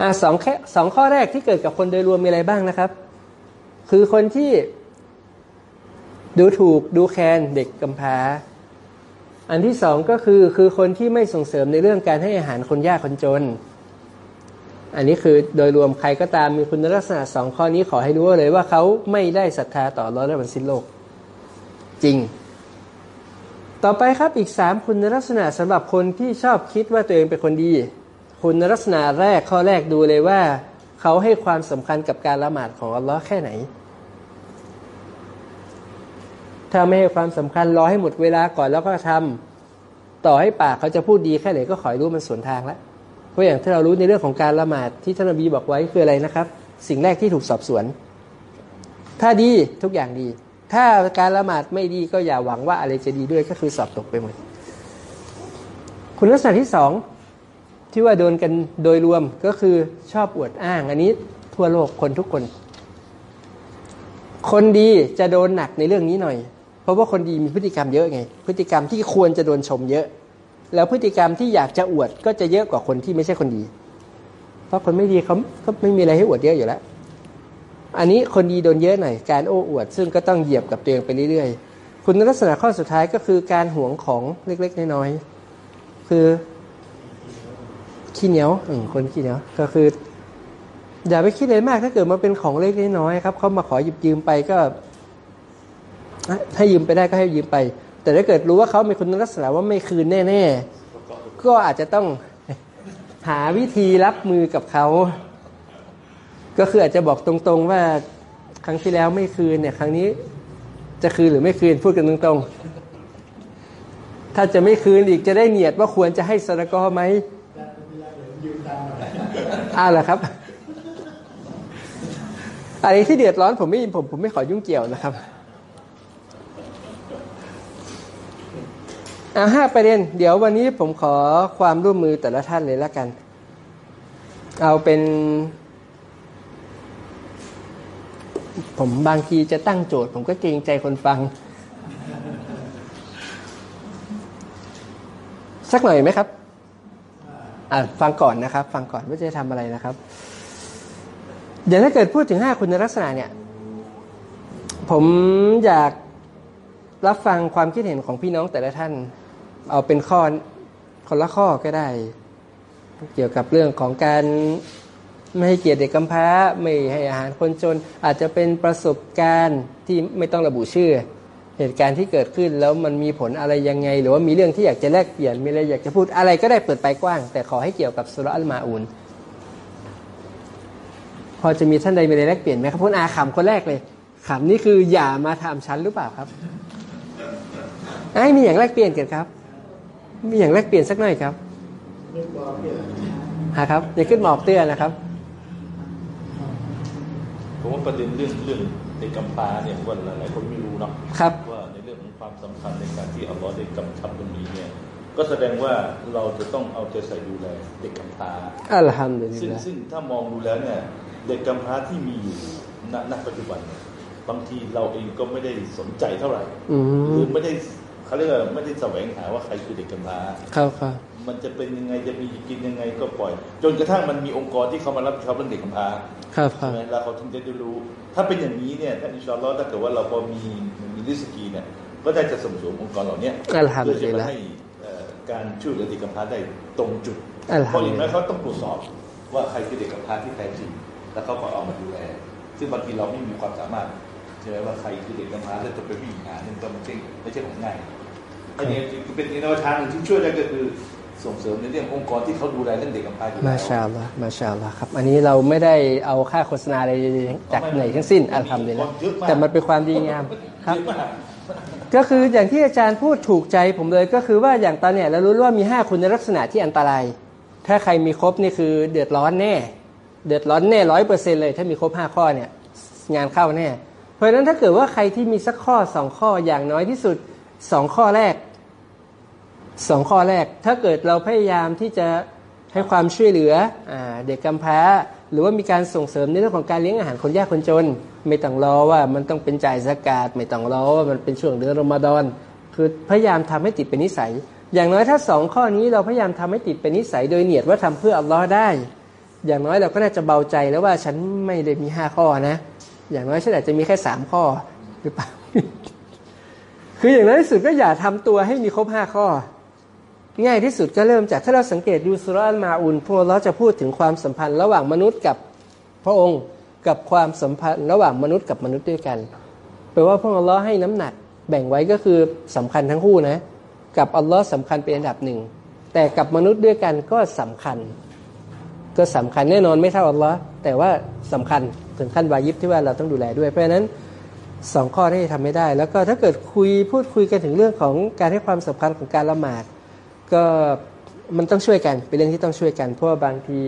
อ่าสองแค่สองข้อแรกที่เกิดกับคนโดยรวมมีอะไรบ้างนะครับ คือคนที่ดูถูกดูแคลนเด็กกำพร้า อันที่สองก็คือคือคนที่ไม่ส่งเสริมในเรื่องการให้อาหารคนยากคนจน อันนี้คือโดยรวมใครก็ตามมีคุณลักษณะสองข้อนี้ขอให้รู้เลยว่าเขาไม่ได้ศรัทธาต่ออัลเลอฮ์และวันสิ้นโลก จริง ต่อไปครับอีกสามคุณลักษณะสำหรับคนที่ชอบคิดว่าตัวเองเป็นคนดี คุณลักษณะแรกข้อแรกดูเลยว่า เขาให้ความสำคัญกับการละหมาดของอัลลอฮ์แค่ไหน ถ้าไม่ให้ความสำคัญรอให้หมดเวลาก่อนแล้วก็ทำต่อให้ปากเขาจะพูดดีแค่ไหนก็ขอให้รู้มันสวนทางแล้วเพราะอย่างที่เรารู้ในเรื่องของการละหมาดที่ท่านนบีบอกไว้คืออะไรนะครับ สิ่งแรกที่ถูกสอบสวน ถ้าดีทุกอย่างดี ถ้าการละหมาดไม่ดีก็อย่าหวังว่าอะไรจะดีด้วยก็คือสอบตกไปหมดคุณลักษณะที่สอง ที่ว่าโดนกันโดยรวมก็คือชอบอวดอ้าง อันนี้ทั่วโลกคนทุกคน คนดีจะโดนหนักในเรื่องนี้หน่อย เพราะว่าคนดีมีพฤติกรรมเยอะไง พฤติกรรมที่ควรจะโดนชมเยอะ แล้วพฤติกรรมที่อยากจะอวดก็จะเยอะกว่าคนที่ไม่ใช่คนดี เพราะคนไม่ดีเขาก็ไม่มีอะไรให้อวดเยอะอยู่แล้ว อันนี้คนดีโดนเยอะหน่อย การโอ้อวด ซึ่งก็ต้องเหยียบกับตัวเองไปเรื่อยๆ คุณลักษณะข้อสุดท้ายก็คือการหวงของเล็กๆน้อยๆคือ ขี้เหนียวอคนขี้เหนียวก็คือ อย่าไปคิดเลยมาก ถ้าเกิดมาเป็นของเล็กน้อยครับเขามาขอหยิบยืมไปก็ให้ยืมไปได้ก็ให้ยืมไป แต่ถ้าเกิดรู้ว่าเขามีคุณลักษณะว่าไม่คืนแน่ๆก็อาจจะต้องหาวิธีรับมือกับเขาก็คืออาจจะบอกตรงๆว่าครั้งที่แล้วไม่คืนเนี่ย ครั้งนี้จะคืนหรือไม่คืนพูดกันตรงๆ ถ้าจะไม่คืนอีกจะได้เนียดว่าควรจะให้สระกอไหม ยืมตังค์อ้าวเหรอครับอะไรที่เดือดร้อนผมไม่ผมผมไม่ขอยุ่งเกี่ยวนะครับเอาห้าประเด็น เดี๋ยววันนี้ผมขอความร่วมมือแต่ละท่านเลยละกัน เอาเป็น ผมบางทีจะตั้งโจทย์ ผมก็เกรงใจคนฟัง สักหน่อยไหมครับ อะฟังก่อนนะครับ ฟังก่อนว่าจะทำอะไรนะครับ เดี๋ยวถ้าเกิดพูดถึงห้าคุณลักษณะเนี่ย ผมอยากรับฟังความคิดเห็นของพี่น้องแต่ละท่าน เอาเป็นข้อคนละข้อก็ได้ เกี่ยวกับเรื่องของการไม่ให้เกียรติเด็กกำพร้า ไม่ให้อาหารคนจน อาจจะเป็นประสบการณ์ที่ไม่ต้องระบุชื่อ เหตุการณ์ที่เกิดขึ้นแล้วมันมีผลอะไรยังไง หรือว่ามีเรื่องที่อยากจะแลกเปลี่ยนมีอะไรอยากจะพูดอะไรก็ได้เปิดไปกว้าง แต่ขอให้เกี่ยวกับสุรอัลมาอูนพอจะมีท่านใดมีอะไรแลกเปลี่ยนไหมครับพูดอาขำคนแรกเลยขำนี่คืออย่ามาถามฉันหรือเปล่าครับไอ้มีอย่างแลกเปลี่ยนเกิดครับ มีอย่างแลกเปลี่ยนสักหน่อยครับฮะครับอย่าขึ้นหมอบเตื้อนะครับผมว่าประเด็นเรื่องเรื่อง เด็กกำพร้าเนี่ยว่าหลายๆคนไม่รู้เนาะครับว่าในเรื่องของความสำคัญในการที่อัลลอฮ์ได้กำชับตรงนี้เนี่ยก็แสดงว่าเราจะต้องเอาใจใส่ดูแลเด็กกำพร้าอัลฮัมดุลิลซึ่งละซึ่งถ้ามองดูแล้วเนี่ยเด็กกำพร้าที่มีอยู่ณณปัจจุบันเนี่ยบางทีเราเองก็ไม่ได้สนใจเท่าไหร่อืหรืมอไม่ได้ เขาเรียกว่าไม่ได้แสวงหาว่าใครคือเด็กกำพร้าครับครับมันจะเป็นยังไงจะมีกินยังไงก็ปล่อย จนกระทั่งมันมีองค์กรที่เขามารับผิดชอบเรื่องเด็กกำพร้าครับครัใช่บไหมแล้วเขาถึงจะได้รู้ ถ้าเป็นอย่างนี้เนี่ยถ้าอินชาอัลลอฮ์ถ้าเกิดว่าเราพอมีมีริสกีเนี่ยก็ได้จะส่งเสริมองค์กรเหล่านี้อัลฮัมเพื่อดุจะลิลมาละให้เอ่อการช่วยเหลือเด็กกำพร้าได้ตรงจุดอัลฮัเพมราะอดุย่างลิลนั้นละเขาต้องตรวจสอบว่าใครคือเด็กกำพร้าที่แท้จริงแล้วเขาก็เอามาดูแลซึ่งบางทีเราไม่มีความสามารถใช่ไหมว่าใครคือเด็กกำพร้าแล้วจะไปวิ่งหาเนี่ยก็ไม่ใช่ไม่ใช่ของง่าย อันนี้เป็นแนวทางหนึ่งที่ช่วยได้ก็คือส่งเสริมในเรื่ององค์กรที่เขาดูแลเรื่องเด็กกำพร้าอยู่แล้วมาชาอัลลอฮ์มาชาอัลลอฮ์ครับ อันนี้เราไม่ได้เอาค่าโฆษณาอะไรจากไหนทั้งสิ้นอัลฮัมดุลิลละแต่มันเป็นความดีงามครับเยอะมากก็คืออย่างที่อาจารย์พูดถูกใจผมเลยก็คือว่าอย่างตอนเนี้ยเรารู้ว่ามีห้าคุณลักษณะที่อันตราย ถ้าใครมีครบนี่คือเดือดร้อนแน่ เดือดร้อนแน่ร้อยเปอร์เซ็นเลย ถ้ามีครบห้าข้อเนี่ยงานเข้าแน่ เพราะฉะนั้นถ้าเกิดว่าใครที่มีสักข้อสองข้ออย่างน้อยที่สุด สองข้อแรกสองข้อแรก ถ้าเกิดเราพยายามที่จะให้ความช่วยเหลืออเด็กกำพร้า หรือว่ามีการส่งเสริมในเรื่องของการเลี้ยงอาหารคนยากคนจน ไม่ต้องรอว่ามันต้องเป็นจ่ายสกาดไม่ต้องรอว่ามันเป็นช่วงเดือนรอมฎอนคือพยายามทำให้ติดเป็นนิสัย อย่างน้อยถ้าสองข้อนี้เราพยายามทำให้ติดเป็นนิสัย โดยเนียดว่าทำเพื่ออัลลอฮ์ได้ อย่างน้อยเราก็น่าจะเบาใจแล้วว่าฉันไม่ได้มีห้าข้อนะ อย่างน้อยฉันอาจจะมีแค่สามข้อหรือเปล่า คืออย่างน้อยที่สุดก็อย่าทำตัวให้มีครบห้าข้อ ง่ายที่สุดก็เริ่มจากถ้าเราสังเกตดูสุรอัลมาอุนพวกเราจะพูดถึงความสัมพันธ์ระหว่างมนุษย์กับพระองค์กับความสัมพันธ์ระหว่างมนุษย์กับมนุษย์ด้วยกันแปลว่าพวกอัลลอฮ์ให้น้ำหนักแบ่งไว้ก็คือสำคัญทั้งคู่นะ กับอัลลอฮ์สำคัญเป็นอันดับหนึ่งแต่กับมนุษย์ด้วยกันก็สำคัญ ก็สำคัญแน่นอนไม่เท่าอัลลอฮ์แต่ว่าสำคัญถึงขั้นวายิบที่ว่าเราต้องดูแลด้วยเพราะฉะนั้น สองข้อที่ทำไม่ได้ แล้วก็ถ้าเกิดคุยพูดคุยกันถึงเรื่องของการให้ความสำคัญของการละหมาด ก็มันต้องช่วยกันเป็นเรื่องที่ต้องช่วยกัน เพราะาบางที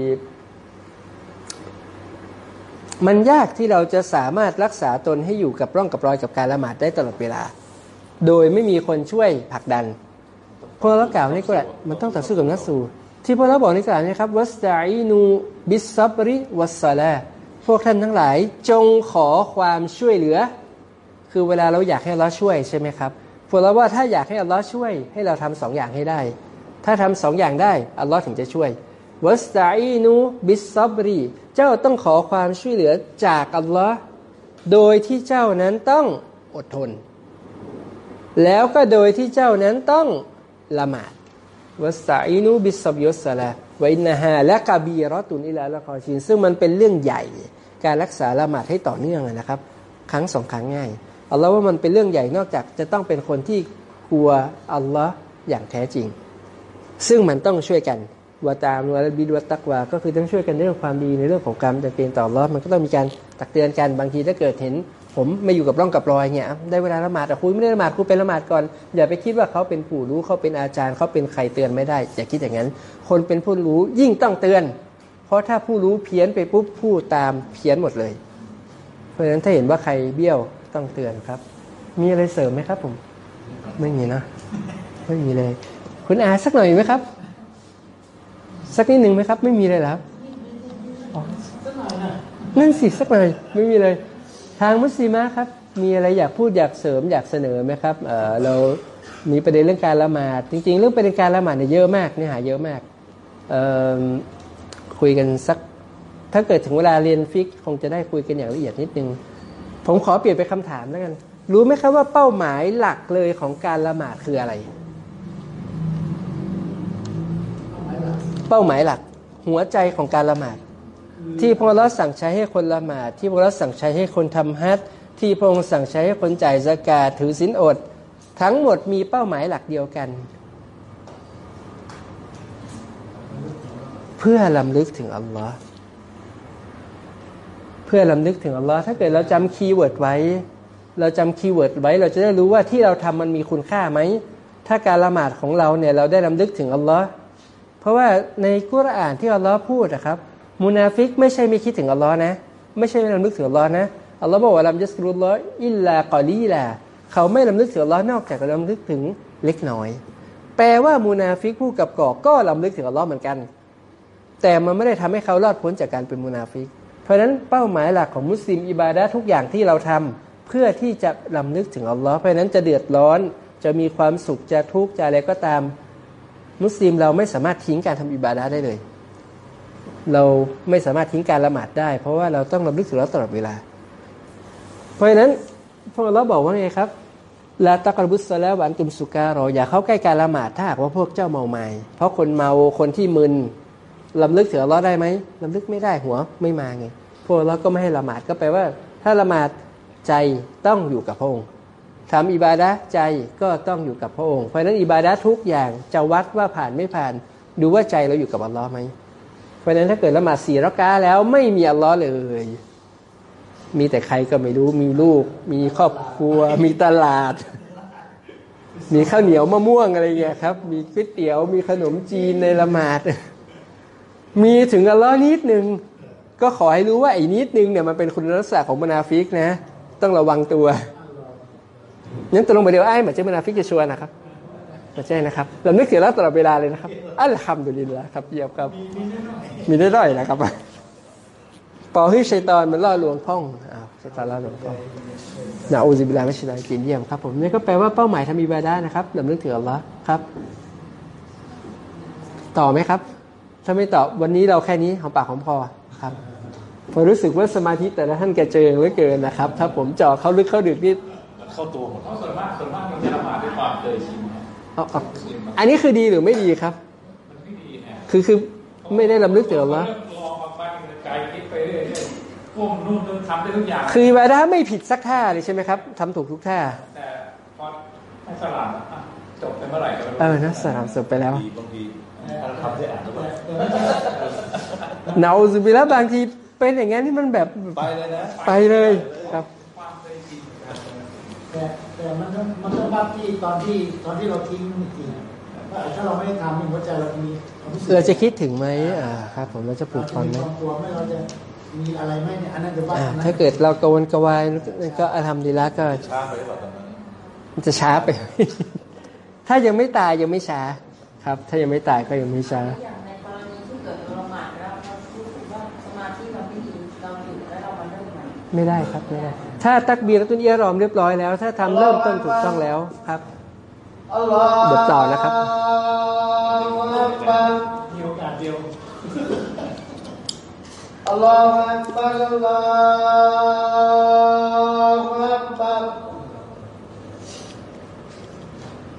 มันยากที่เราจะสามารถรักษาตนให้อยู่กับร่องกับรอยกับการละหมาดได้ตลอดเวลา โดยไม่มีคนช่วยผลักดันพวกเรากล่าวในกุรอานมันต้องต่อสู้กับนัสสูที่พวกเราบอกในกุรอานนะครับวัสตาอินูบิสซับริวัสซาลาพวกท่านทั้งหลายจงขอความช่วยเหลือ คือเวลาเราอยากให้อัลลอฮ์ช่วยใช่ไหมครับพวกเราว่าถ้าอยากให้อัลลอฮ์ช่วยให้เราทำสองอย่างให้ได้ ถ้าทำสองอย่างได้อัลลอฮ์ถึงจะช่วยوَاسْتَعِينُوا بِالصَّبْرِเจ้าต้องขอความช่วยเหลือจากอัลลอฮ์โดยที่เจ้านั้นต้องอดทน แล้วก็โดยที่เจ้านั้นต้องละหมาดوَاسْتَعِينُوا بِالصَّبْرِ وَالصَّلَاةِ وَإِنَّهَا لَكَبِيرَةٌ إِلَّا عَلَى الْخَاشِعِينَซึ่งมันเป็นเรื่องใหญ่ การรักษาละหมาดให้ต่อเนื่องนะครับ ครั้งสองครั้งง่าย อัลลอฮ์ว่ามันเป็นเรื่องใหญ่นอกจากจะต้องเป็นคนที่กลัวอัลลอฮ์อย่างแท้จริง ซึ่งมันต้องช่วยกันวาตามวาบิดวตักวา ก็คือต้องช่วยกันในเรื่องความดีในเรื่องของการมจำเป็นต่ออัลลอฮ์มันก็ต้องมีการตักเตือนกันบางทีถ้าเกิดเห็น ผมไม่อยู่กับร่องกับรอยเนี่ยได้เวลาละหมาดแต่คุณไม่ได้ละหมาดคุณเป็นละหมาดก่อน อย่าไปคิดว่าเขาเป็นผู้รู้เขาเป็นอาจารย์เขาเป็นใครเตือนไม่ได้ อย่าคิดอย่างนั้น คนเป็นผู้รู้ยิ่งต้องเตือน เพราะถ้าผู้รู้เพี้ยนไปปุ๊บผู้ตามเพี้ยนหมดเลย เพราะฉะนั้นถ้าเห็นว่าใครเบี้ยว ต้องเตือนครับ มีอะไรเสริมไหมครับ ผม ไม่มีนะไม่มีเลย คุณอาสักหน่อยไหมครับ สักนิดหนึ่งไหมครับ ไม่มีเลยหรอครับสักหน่อยนะนั่นสิสักหน่อยไม่มีเลย ทางมุสลิมะครับ มีอะไรอยากพูดอยากเสริมอยากเสนอไหมครับเออเรามีประเด็นเรื่องการละหมาดจริง ๆ เรื่องประเด็นการละหมาดเนี่ยเยอะมากเนื้อหาเยอะมากเอิ่มคุยกันสัก ถ้าเกิดถึงเวลาเรียนฟิก คงจะได้คุยกันอย่างละเอียดนิดนึง ผมขอเปลี่ยนไปคำถามแล้วกัน รู้ไหมครับว่าเป้าหมายหลักเลยของการละหมาดคืออะไร เป้าหมายหลัก หัวใจของการละหมาด ที่พระองค์สั่งใช้ให้คนละหมาด ที่พระองค์สั่งใช้ให้คนทำฮัจญ์ที่พระองค์สั่งใช้ให้คนจ่ายซะกาตถือศีลอด ทั้งหมดมีเป้าหมายหลักเดียวกัน เพื่อรำลึกถึงอัลลอฮ์ เพื่อรำลึกถึงอัลลอฮ์ถ้าเกิดเราจำ keyword ไว้ เราจำ keyword ไว้ เราจะได้รู้ว่าที่เราทำมันมีคุณค่าไหม ถ้าการละหมาดของเราเนี่ยเราได้รำลึกถึงอัลลอฮ์เพราะว่าในกุรอานที่อัลลอฮ์พูดนะครับมุนาฟิกไม่ใช่ไม่คิดถึงอัลลอฮ์นะ ไม่ใช่ไม่รำลึกถึงอัลลอฮ์นะอัลลอฮ์บอกว่าلم يذكروا الله إلا قليلاเขาไม่รำลึกถึงอัลลอฮ์นอกจากรำลึกถึงเล็กน้อย แปลว่ามุนาฟิกผู้กลับกลอกก็รำลึกถึงอัลลอฮ์เหมือนกัน แต่มันไม่ได้ทำให้เขารอดพ้นจากการเป็นมุนาฟิก เพราะฉะนั้นเป้าหมายหลักของมุสลิมอิบาดะทุกอย่างที่เราทำเพื่อที่จะรำลึกถึงอัลลอฮ์เพราะฉะนั้นจะเดือดร้อน จะมีความสุขจะทุกข์จะอะไรก็ตาม มุสลิมเราไม่สามารถทิ้งการทำอิบาดะได้เลย เราไม่สามารถทิ้งการละหมาดได้ เพราะว่าเราต้องรำลึกถึงอัลเลาะห์ตลอดเวลา เพราะฉะนั้นพวกเราบอกว่าไงครับลาตักรบุสแล้ววันตุมสุการออย่าเข้าใกล้การละหมาดถ้าหากว่าพวกเจ้าเมาไมาเพราะคนเมาคนที่มึน ลำลึกถึงอัลเลาะห์ได้ไหมลำลึกไม่ได้หัวไม่มาไงพวกเราก็ไม่ให้ละหมาดก็แปลว่า ถ้าละหมาดใจต้องอยู่กับพระองค์ทำอิบาดะใจก็ต้องอยู่กับพระองค์เพราะฉะนั้นอิบาดะทุกอย่างจะวัดว่าผ่านไม่ผ่าน ดูว่าใจเราอยู่กับอัลลาะห์ไหมเพราะฉะนั้นถ้าเกิดละหมาดสี่รักาแล้วไม่มีอัลลอฮ์เลย มีแต่ใครก็ไม่รู้มีลูก มีครอบครัว มีตลาด มีข้าวเหนียวมะม่วงอะไรเงี้ยครับ มีก๋วยเตี๋ยวมีขนมจีนในละหมาด มีถึงอัลลอฮ์นิดหนึ่งก็ขอให้รู้ว่าไอ้นิดนึงเนี่ยมันเป็นคุณลักษณะของมนาฟิกนะ ต้องระวังตัวงั้นตกลงไปเดียวไอ้เหมือนเจ้ามนาฟิกจะชวนนะครับไม่ใช่นะครับเรานึกถึงแล้วตลอดเวลาเลยนะครับอัลฮัมดุลิลละครับเยี่ยมครับ มีได้ด้อยนะครับปอให้ชัยตอนมันล่อลวงพ่องอ้าวชัยตอนล่อลวงพ่องนะอูซิบิลาไม่ใช่ได้กินเยี่ยมครับผมนี่ก็แปลว่าเป้าหมายทำอิบาดะห์นะครับลำลึกถึงอัลลอฮ์ครับ ต่อไหมครับ ถ้าไม่ตอบวันนี้เราแค่นี้ของปากของพอครับพอรู้สึกว่าสมาธิแต่ละท่านแกเจอเหลือเกินนะครับ ถ้าผมเจาะเข้าลึกเข้าดึกนี่มันเข้าตัวหมดเพราะส่วนมากส่วนมากมันจะละหมาดด้วยความเคยชินนะเอาเอาอันนี้คือดีหรือไม่ดีครับมันไม่ดีฮะคือคือไม่ได้ลำลึกถึงอัลลอฮ์เริ่มลองมาไปไกลคิดไปเรื่อยๆพวกนู่นนู่นทำได้ทุกอย่างคืออิบาดะห์ไม่ผิดสักท่าเลยใช่ไหมครับทำถูกทุกท่าแต่พอให้สลับอะจบไปเมื่อไหร่ก็ไม่รู้เออนะสลามจบไปแล้วดีบางทีถ้าเรา ทำได้อ่านแล้วแบบเนาสุบิละบางทีเป็นอย่างงั้นที่มันแบบไปเลยนะไปเลยครับความเคยชินแต่แต่มันต้องมันต้องวัดที่ตอนที่ตอนที่เราทิ้งจริงๆว่าถ้าเราไม่ได้ทำหัวใจเรามีความรู้สึกเราจะคิดถึงไหมอ่าครับ ผมเราจะปลูกเราฝังจะมีไหมความกลัวไหมเราจะมีอะไรไหมเนี่ยอันนั้นจะว่าอ่าอันนั้นถ้าเกิดเรากระวนกระวายก็อาทำดีละก็ช้าไปหรือเปล่าตอนนั้นมันจะช้าไป ถ้ายังไม่ตายยังไม่ช้า ครับ ถ้ายังไม่ตายก็ยังมีชาอย่ในกรณีที่เกิดเราล้วเรากว่าสมาธิเราไม่ดีเราหยุดแล้วเรามาเริ่มใหม่ไม่ได้ครับไม่ได้ถ้าตักบีรตุนเยรอมเรียบร้อยแล้ว ถ้าทำเริ่มต้นถูกต้องแล้วครับเดี๋ยวต่อนะครับมีโอกาสเดียวอัลลอฮ์อัลลอฮ์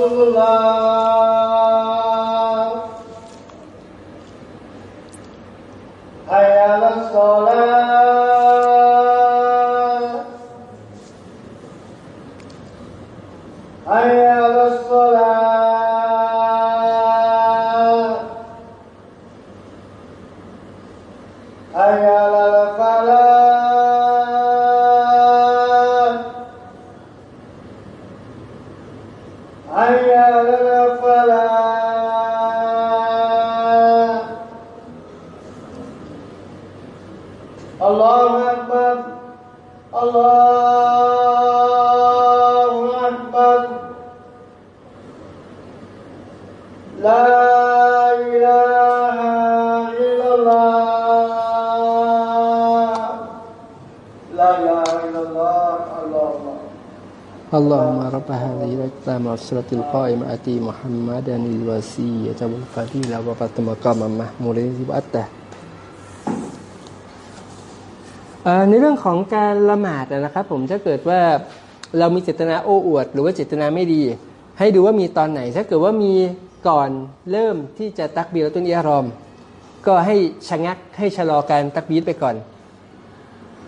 الله والصلاة القائمة أتي محمدا الوسيلة والفضيلة وبعث مقاما محمودا وأته เอ่อในเรื่องของการละหมาดนะครับ ผมถ้าเกิดว่าเรามีเจตนาโอ้อวด หรือว่าเจตนาไม่ดี ให้ดูว่ามีตอนไหน ถ้าเกิดว่ามีก่อนเริ่มที่จะตักบีรตุนอิหรอม ก็ให้ชะงักให้ชะลอการตักบีรไปก่อน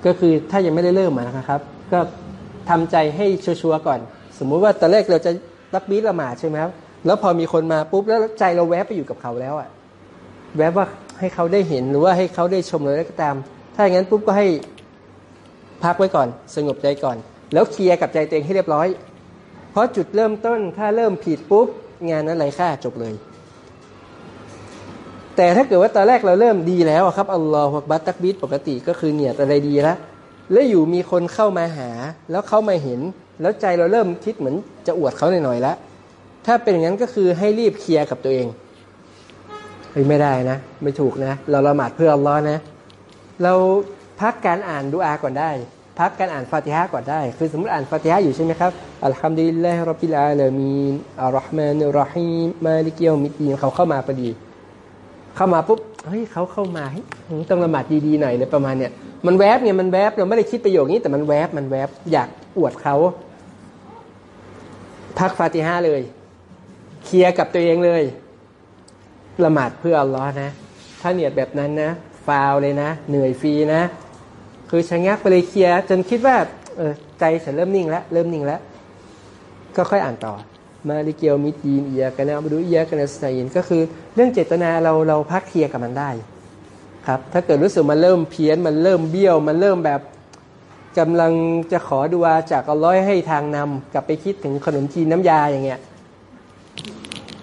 ก็คือถ้ายังไม่ได้เริ่มอะนะครับ ก็ทำใจให้ชัวร์ๆก่อน สมมุติว่าตอนแรกเราจะ ตักบีรละหมาดใช่ไหมครับแล้วพอมีคนมาปุ๊บแล้วใจเราแวบไปอยู่กับเขาแล้วอะแวบว่าให้เขาได้เห็นหรือว่าให้เขาได้ชมหรือะไรก็ตาม ถ้าอย่างนั้นปุ๊บก็ให้พักไว้ก่อน สงบใจก่อน แล้วเคลียร์กับใจตัวเองให้เรียบร้อย เพราะจุดเริ่มต้นถ้าเริ่มผิดปุ๊บงานนั้นไรค่าจบเลย แต่ถ้าเกิดว่าตอนแรกเราเริ่มดีแล้วครับอัลลอฮฺบัตตักบิดปกติก็คือเนียดอะไรดีแล้ว แล้วอยู่มีคนเข้ามาหา แล้วเขามาเห็น แล้วใจเราเริ่มคิดเหมือนจะอวดเขาหน่อยๆแล้วถ้าเป็นอย่างนั้นก็คือให้รีบเคลียร์กับตัวเองเฮ้ยไม่ได้นะ ไม่ถูกนะ เราละหมาดเพื่ออัลลอฮ์นะ เราพักการอ่านดุอาก่อนได้ พักการอ่านฟาติฮะก่อนได้ คือสมมติอ่านฟาติฮะอยู่ใช่ไหมครับอัลฮัมดุลิลลาฮิรับบิลอาลามีนอัลรอฮ์มานุรรฮีมมาลิกยอมิดีนเขาเข้ามาพอดี เข้ามาปุ๊บ เฮ้ยเขาเข้ามาเฮ้ยต้องละหมาดดีๆหน่อยเลยประมาณเนี้ยมันแวบไงมันแวบเราไม่ได้คิดประโยคนี้ แต่มันแวบมันแวบอยากอวดเขาพักฟาติฮะเลย เคลียร์กับตัวเองเลยละหมาดเพื่ออัลลอฮ์นะ ถ้าเนียดแบบนั้นนะฟาวเลยนะ เหนื่อยฟรีนะ คือชะงักไปเลยเคลียร์จนคิดว่า เออใจฉันเริ่มนิ่งแล้ว เริ่มนิ่งแล้ว ก็ค่อยอ่านต่อ มาลิเกียวมิดีนเอียกันนะมาดูเอียกันนะสไตนก็คือเรื่องเจตนาเราเราพักเคลียร์กับมันได้ครับถ้าเกิดรู้สึกมันเริ่มเพี้ยนมันเริ่มเบี้ยว มันเริ่มแบบกำลังจะขอดูอาจากอัลลอฮ์ให้ทางนำกลับไปคิดถึงขนมจีนน้ำยาอย่างเงี้ย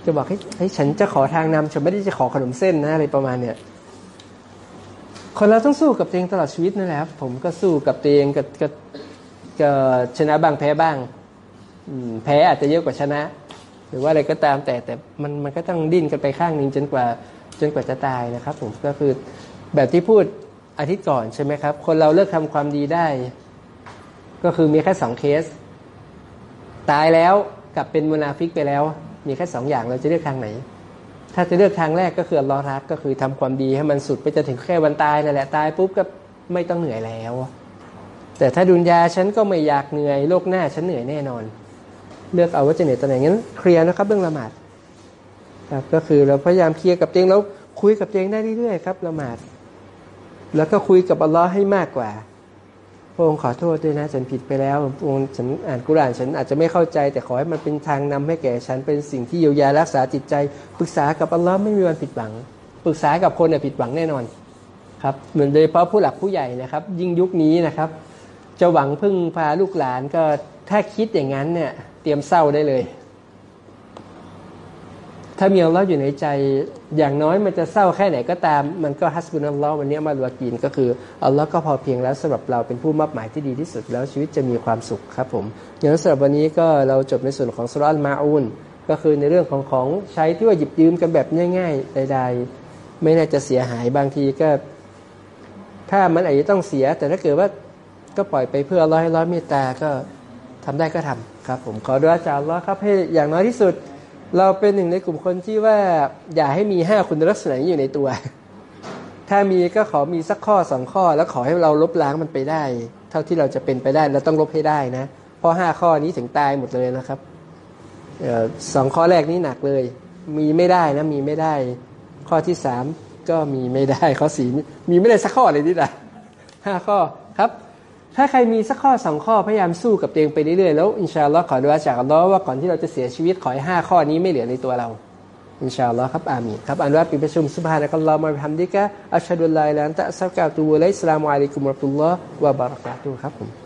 จะบอกให้ให้ฉันจะขอทางนำฉันไม่ได้จะขอขนมเส้นนะอะไรประมาณเนี้ยคนเราต้องสู้กับตัวเองตลอดชีวิตนั่นแหละครับผมก็สู้กับตัวเองกับกับชนะบ้างแพ้บ้าง แพ้อาจจะเยอะกว่าชนะ หรือว่าอะไรก็ตามแต่แต่มันมันก็ต้องดิ้นกันไปข้างหนึ่งจนกว่าจนกว่าจะตายนะครับ ผมก็คือแบบที่พูดอาทิตย์ก่อนใช่ไหมครับ คนเราเลิกทำความดีได้ ก็คือมีแค่สองเคส ตายแล้วกับเป็นมุนาฟิกไปแล้ว มีแค่สองอย่างเราจะเลือกทางไหน ถ้าจะเลือกทางแรกก็คืออัลลอรักก็คือทำความดีให้มันสุดไปจนถึงแค่วันตายนั่นแหละตายปุ๊บก็ไม่ต้องเหนื่อยแล้ว แต่ถ้าดุนยาฉันก็ไม่อยากเหนื่อยโลกหน้าฉันเหนื่อยแน่นอน เลือกเอาว่าจะเหนื่อยตอนไหนงั้นเคลียร์นะครับเรื่องละหมาดครับก็คือเราพยายามเคลียร์กับตัวเองแล้วคุยกับตัวเองได้เรื่อยๆครับละหมาด แล้วก็คุยกับอัลลอฮ์ให้มากกว่าพระองค์ขอโทษด้วยนะ ฉันผิดไปแล้วพระองค์ฉันอ่านกุรานฉันอาจจะไม่เข้าใจ แต่ขอให้มันเป็นทางนำให้แก่ฉันเป็นสิ่งที่เยียวยารักษาจิตใจปรึกษากับอัลลอฮ์ไม่มีวันผิดหวัง ปรึกษากับคนเนี่ยผิดหวังแน่นอนครับเหมือนโดยเฉพาะผู้หลักผู้ใหญ่นะครับ ยิ่งยุคนี้นะครับ จะหวังพึ่งพาลูกหลานก็ถ้าคิดอย่างนั้นเนี่ย เตรียมเศร้าได้เลย ถ้ามีอัลลอฮ์อยู่ในใจ อย่างน้อยมันจะเศร้าแค่ไหนก็ตาม มันก็ฮัสบุนอัลลอฮ์วันนี้มาลวกีนก็คืออัลลอฮ์ก็พอเพียงแล้วสำหรับเราเป็นผู้มอบหมายที่ดีที่สุดแล้วชีวิตจะมีความสุขครับผมอย่างนั้นสำหรับวันนี้ก็เราจบในส่วนของสุรอัลมาอูนก็คือในเรื่องของของใช้ที่ว่าหยิบยืมกันแบบง่ายๆใดๆ ไม่น่าจะเสียหายบางทีก็ ถ้ามันอาจจะต้องเสีย แต่ถ้าเกิดว่าก็ปล่อยไปเพื่อร้อยร้อยเมตตาก็ ทำได้ก็ทำครับ ผมขอดุอาจากอัลลอฮ์ครับให้อย่างน้อยที่สุด เราเป็นหนึ่งในกลุ่มคนที่ว่า อย่าให้มีห้าคุณลักษณะนี้อยู่ในตัว ถ้ามีก็ขอมีสักข้อสองข้อ แล้วขอให้เราลบล้างมันไปได้ เท่าที่เราจะเป็นไปได้เราต้องลบให้ได้นะเพราะห้าข้อนี้ถึงตายหมดเลยนะครับออสองข้อแรกนี้หนักเลย มีไม่ได้นะมีไม่ได้ ข้อที่สามก็มีไม่ได้ข้อสี่มีไม่ได้สักข้อเลยนี่นะห้าข้อครับ ถ้าใครมีสักข้อสองข้อพยายามสู้กับตัวเองไปเรื่อยๆแล้วอินชาอัลลอฮ์ขอดุอาจากอัลลอฮ์ว่าก่อนที่เราจะเสียชีวิตขอให้ห้าข้อนี้ไม่เหลือในตัวเราอินชาอัลลอฮ์ครับอามีครับอันว่าปีประชุมสุบฮานะกัลลอฮ์มาบิฮัมดิกะอัชฮะดุลลาอิลาฮะอิลลัลลอฮ์อัสลามุอะลัยกุมวะเรามะตุลลอฮ์วะบารักาตุครับผม